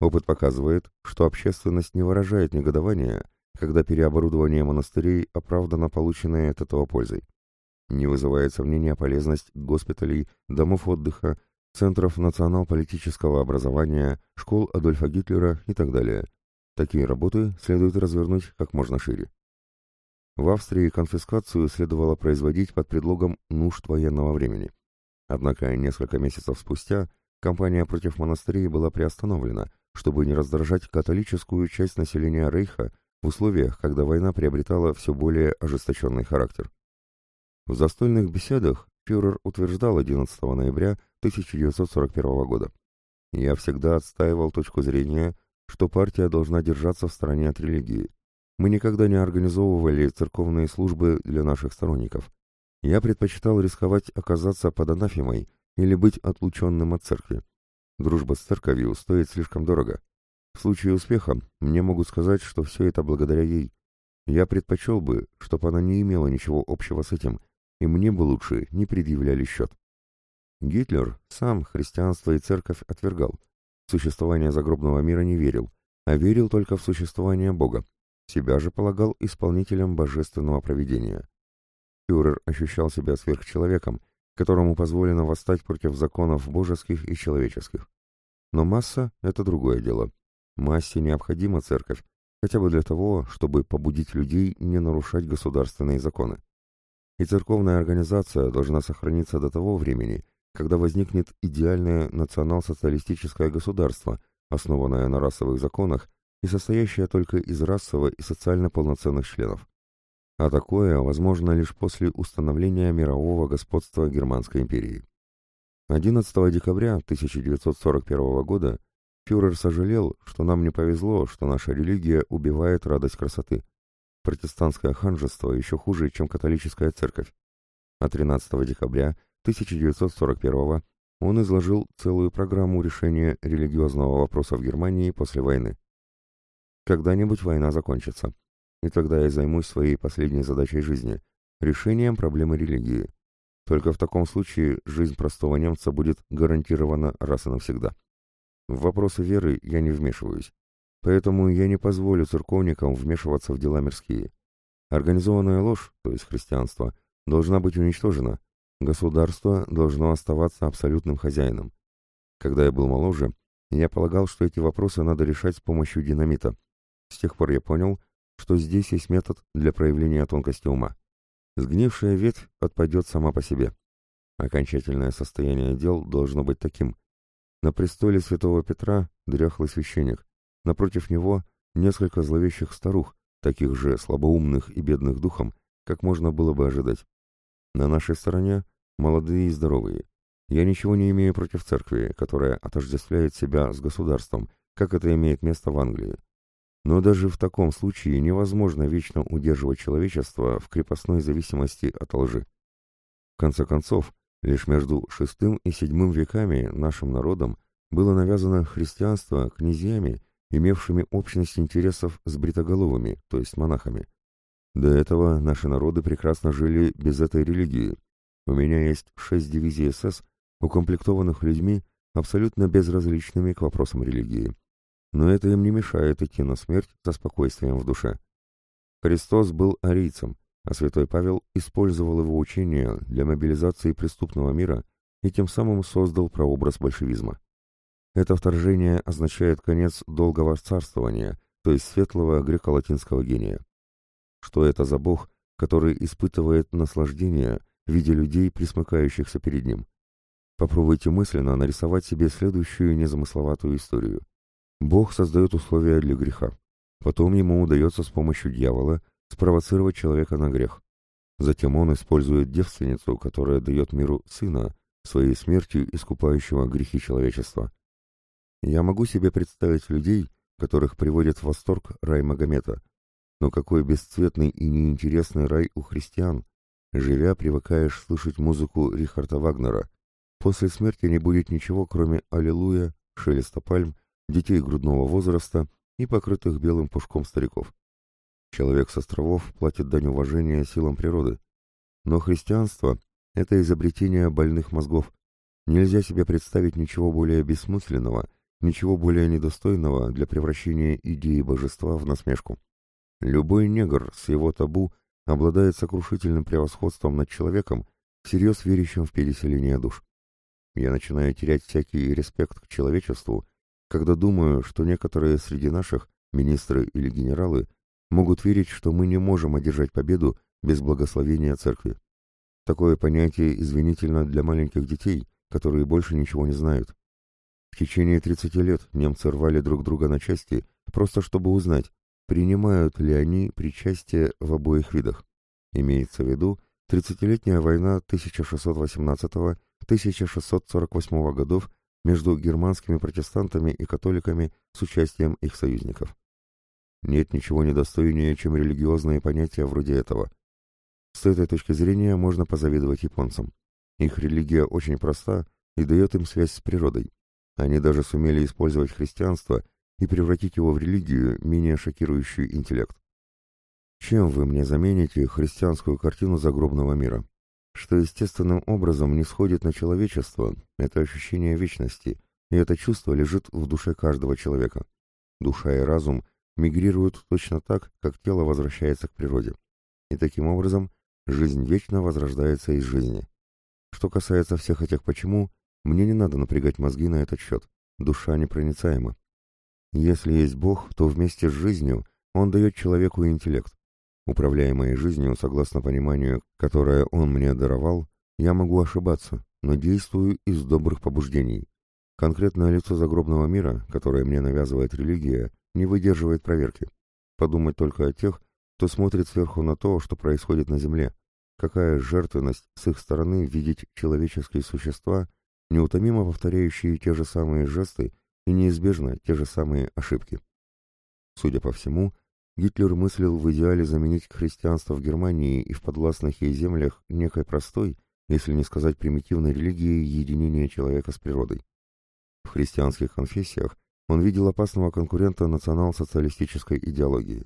[SPEAKER 1] Опыт показывает, что общественность не выражает негодования, когда переоборудование монастырей оправдано полученной от этого пользой. Не вызывает сомнения полезность госпиталей, домов отдыха, центров национал-политического образования, школ Адольфа Гитлера и так далее. Такие работы следует развернуть как можно шире. В Австрии конфискацию следовало производить под предлогом нужд военного времени. Однако несколько месяцев спустя кампания против монастырей была приостановлена, чтобы не раздражать католическую часть населения Рейха в условиях, когда война приобретала все более ожесточенный характер. В застольных беседах фюрер утверждал 11 ноября 1941 года «Я всегда отстаивал точку зрения, что партия должна держаться в стороне от религии. Мы никогда не организовывали церковные службы для наших сторонников. Я предпочитал рисковать оказаться под анафемой или быть отлученным от церкви. Дружба с церковью стоит слишком дорого. В случае успеха мне могут сказать, что все это благодаря ей. Я предпочел бы, чтобы она не имела ничего общего с этим, и мне бы лучше не предъявляли счет. Гитлер сам христианство и церковь отвергал. В существование загробного мира не верил, а верил только в существование Бога. Себя же полагал исполнителем божественного провидения. Фюрер ощущал себя сверхчеловеком, которому позволено восстать против законов божеских и человеческих. Но масса — это другое дело. Массе необходима церковь, хотя бы для того, чтобы побудить людей не нарушать государственные законы. И церковная организация должна сохраниться до того времени, когда возникнет идеальное национал-социалистическое государство, основанное на расовых законах и состоящее только из расово и социально полноценных членов а такое возможно лишь после установления мирового господства Германской империи. 11 декабря 1941 года фюрер сожалел, что нам не повезло, что наша религия убивает радость красоты. Протестантское ханжество еще хуже, чем католическая церковь. А 13 декабря 1941 он изложил целую программу решения религиозного вопроса в Германии после войны. Когда-нибудь война закончится и тогда я займусь своей последней задачей жизни – решением проблемы религии. Только в таком случае жизнь простого немца будет гарантирована раз и навсегда. В вопросы веры я не вмешиваюсь, поэтому я не позволю церковникам вмешиваться в дела мирские. Организованная ложь, то есть христианство, должна быть уничтожена. Государство должно оставаться абсолютным хозяином. Когда я был моложе, я полагал, что эти вопросы надо решать с помощью динамита. С тех пор я понял, что здесь есть метод для проявления тонкости ума. Сгнившая ветвь отпадет сама по себе. Окончательное состояние дел должно быть таким. На престоле святого Петра дряхлый священник, напротив него несколько зловещих старух, таких же слабоумных и бедных духом, как можно было бы ожидать. На нашей стороне молодые и здоровые. Я ничего не имею против церкви, которая отождествляет себя с государством, как это имеет место в Англии. Но даже в таком случае невозможно вечно удерживать человечество в крепостной зависимости от лжи. В конце концов, лишь между VI и VII веками нашим народам было навязано христианство князьями, имевшими общность интересов с бритоголовыми, то есть монахами. До этого наши народы прекрасно жили без этой религии. У меня есть шесть дивизий СС, укомплектованных людьми, абсолютно безразличными к вопросам религии но это им не мешает идти на смерть со спокойствием в душе. Христос был арийцем, а святой Павел использовал его учение для мобилизации преступного мира и тем самым создал прообраз большевизма. Это вторжение означает конец долгого царствования, то есть светлого греко-латинского гения. Что это за бог, который испытывает наслаждение в виде людей, присмыкающихся перед ним? Попробуйте мысленно нарисовать себе следующую незамысловатую историю. Бог создает условия для греха. Потом ему удается с помощью дьявола спровоцировать человека на грех. Затем он использует девственницу, которая дает миру сына, своей смертью искупающего грехи человечества. Я могу себе представить людей, которых приводит в восторг рай Магомета. Но какой бесцветный и неинтересный рай у христиан. Живя, привыкаешь слышать музыку Рихарда Вагнера. После смерти не будет ничего, кроме «Аллилуйя», шелеста пальм, детей грудного возраста и покрытых белым пушком стариков. Человек с островов платит дань уважения силам природы. Но христианство — это изобретение больных мозгов. Нельзя себе представить ничего более бессмысленного, ничего более недостойного для превращения идеи божества в насмешку. Любой негр с его табу обладает сокрушительным превосходством над человеком, всерьез верящим в переселение душ. Я начинаю терять всякий респект к человечеству, когда думаю, что некоторые среди наших, министры или генералы, могут верить, что мы не можем одержать победу без благословения церкви. Такое понятие извинительно для маленьких детей, которые больше ничего не знают. В течение 30 лет немцы рвали друг друга на части, просто чтобы узнать, принимают ли они причастие в обоих видах. Имеется в виду 30-летняя война 1618-1648 годов между германскими протестантами и католиками с участием их союзников. Нет ничего недостойнее, чем религиозные понятия вроде этого. С этой точки зрения можно позавидовать японцам. Их религия очень проста и дает им связь с природой. Они даже сумели использовать христианство и превратить его в религию, менее шокирующую интеллект. Чем вы мне замените христианскую картину загробного мира? Что естественным образом не сходит на человечество, это ощущение вечности, и это чувство лежит в душе каждого человека. Душа и разум мигрируют точно так, как тело возвращается к природе. И таким образом жизнь вечно возрождается из жизни. Что касается всех этих «почему», мне не надо напрягать мозги на этот счет. Душа непроницаема. Если есть Бог, то вместе с жизнью Он дает человеку интеллект. Управляя моей жизнью, согласно пониманию, которое Он мне даровал, я могу ошибаться, но действую из добрых побуждений. Конкретное лицо загробного мира, которое мне навязывает религия, не выдерживает проверки. Подумать только о тех, кто смотрит сверху на то, что происходит на Земле. Какая жертвенность с их стороны видеть человеческие существа, неутомимо повторяющие те же самые жесты и неизбежно те же самые ошибки. Судя по всему, Гитлер мыслил в идеале заменить христианство в Германии и в подвластных ей землях некой простой, если не сказать примитивной религией единения человека с природой. В христианских конфессиях он видел опасного конкурента национал-социалистической идеологии.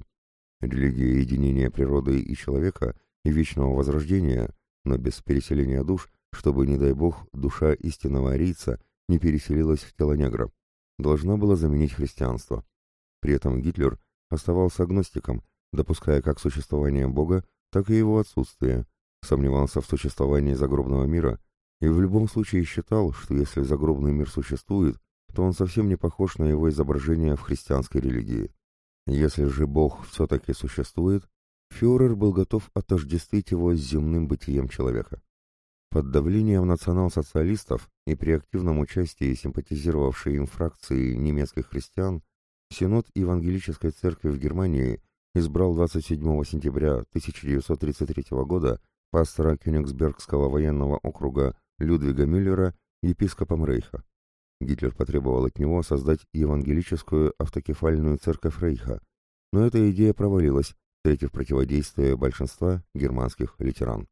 [SPEAKER 1] Религия единения природы и человека и вечного возрождения, но без переселения душ, чтобы, не дай бог, душа истинного арийца не переселилась в тело негра, должна была заменить христианство. При этом Гитлер оставался агностиком, допуская как существование Бога, так и его отсутствие, сомневался в существовании загробного мира и в любом случае считал, что если загробный мир существует, то он совсем не похож на его изображение в христианской религии. Если же Бог все-таки существует, фюрер был готов отождествить его с земным бытием человека. Под давлением национал-социалистов и при активном участии симпатизировавшей им фракции немецких христиан, Синод Евангелической Церкви в Германии избрал 27 сентября 1933 года пастора Кёнигсбергского военного округа Людвига Мюллера епископом Рейха. Гитлер потребовал от него создать евангелическую автокефальную церковь Рейха, но эта идея провалилась, встретив противодействие большинства германских лютеран.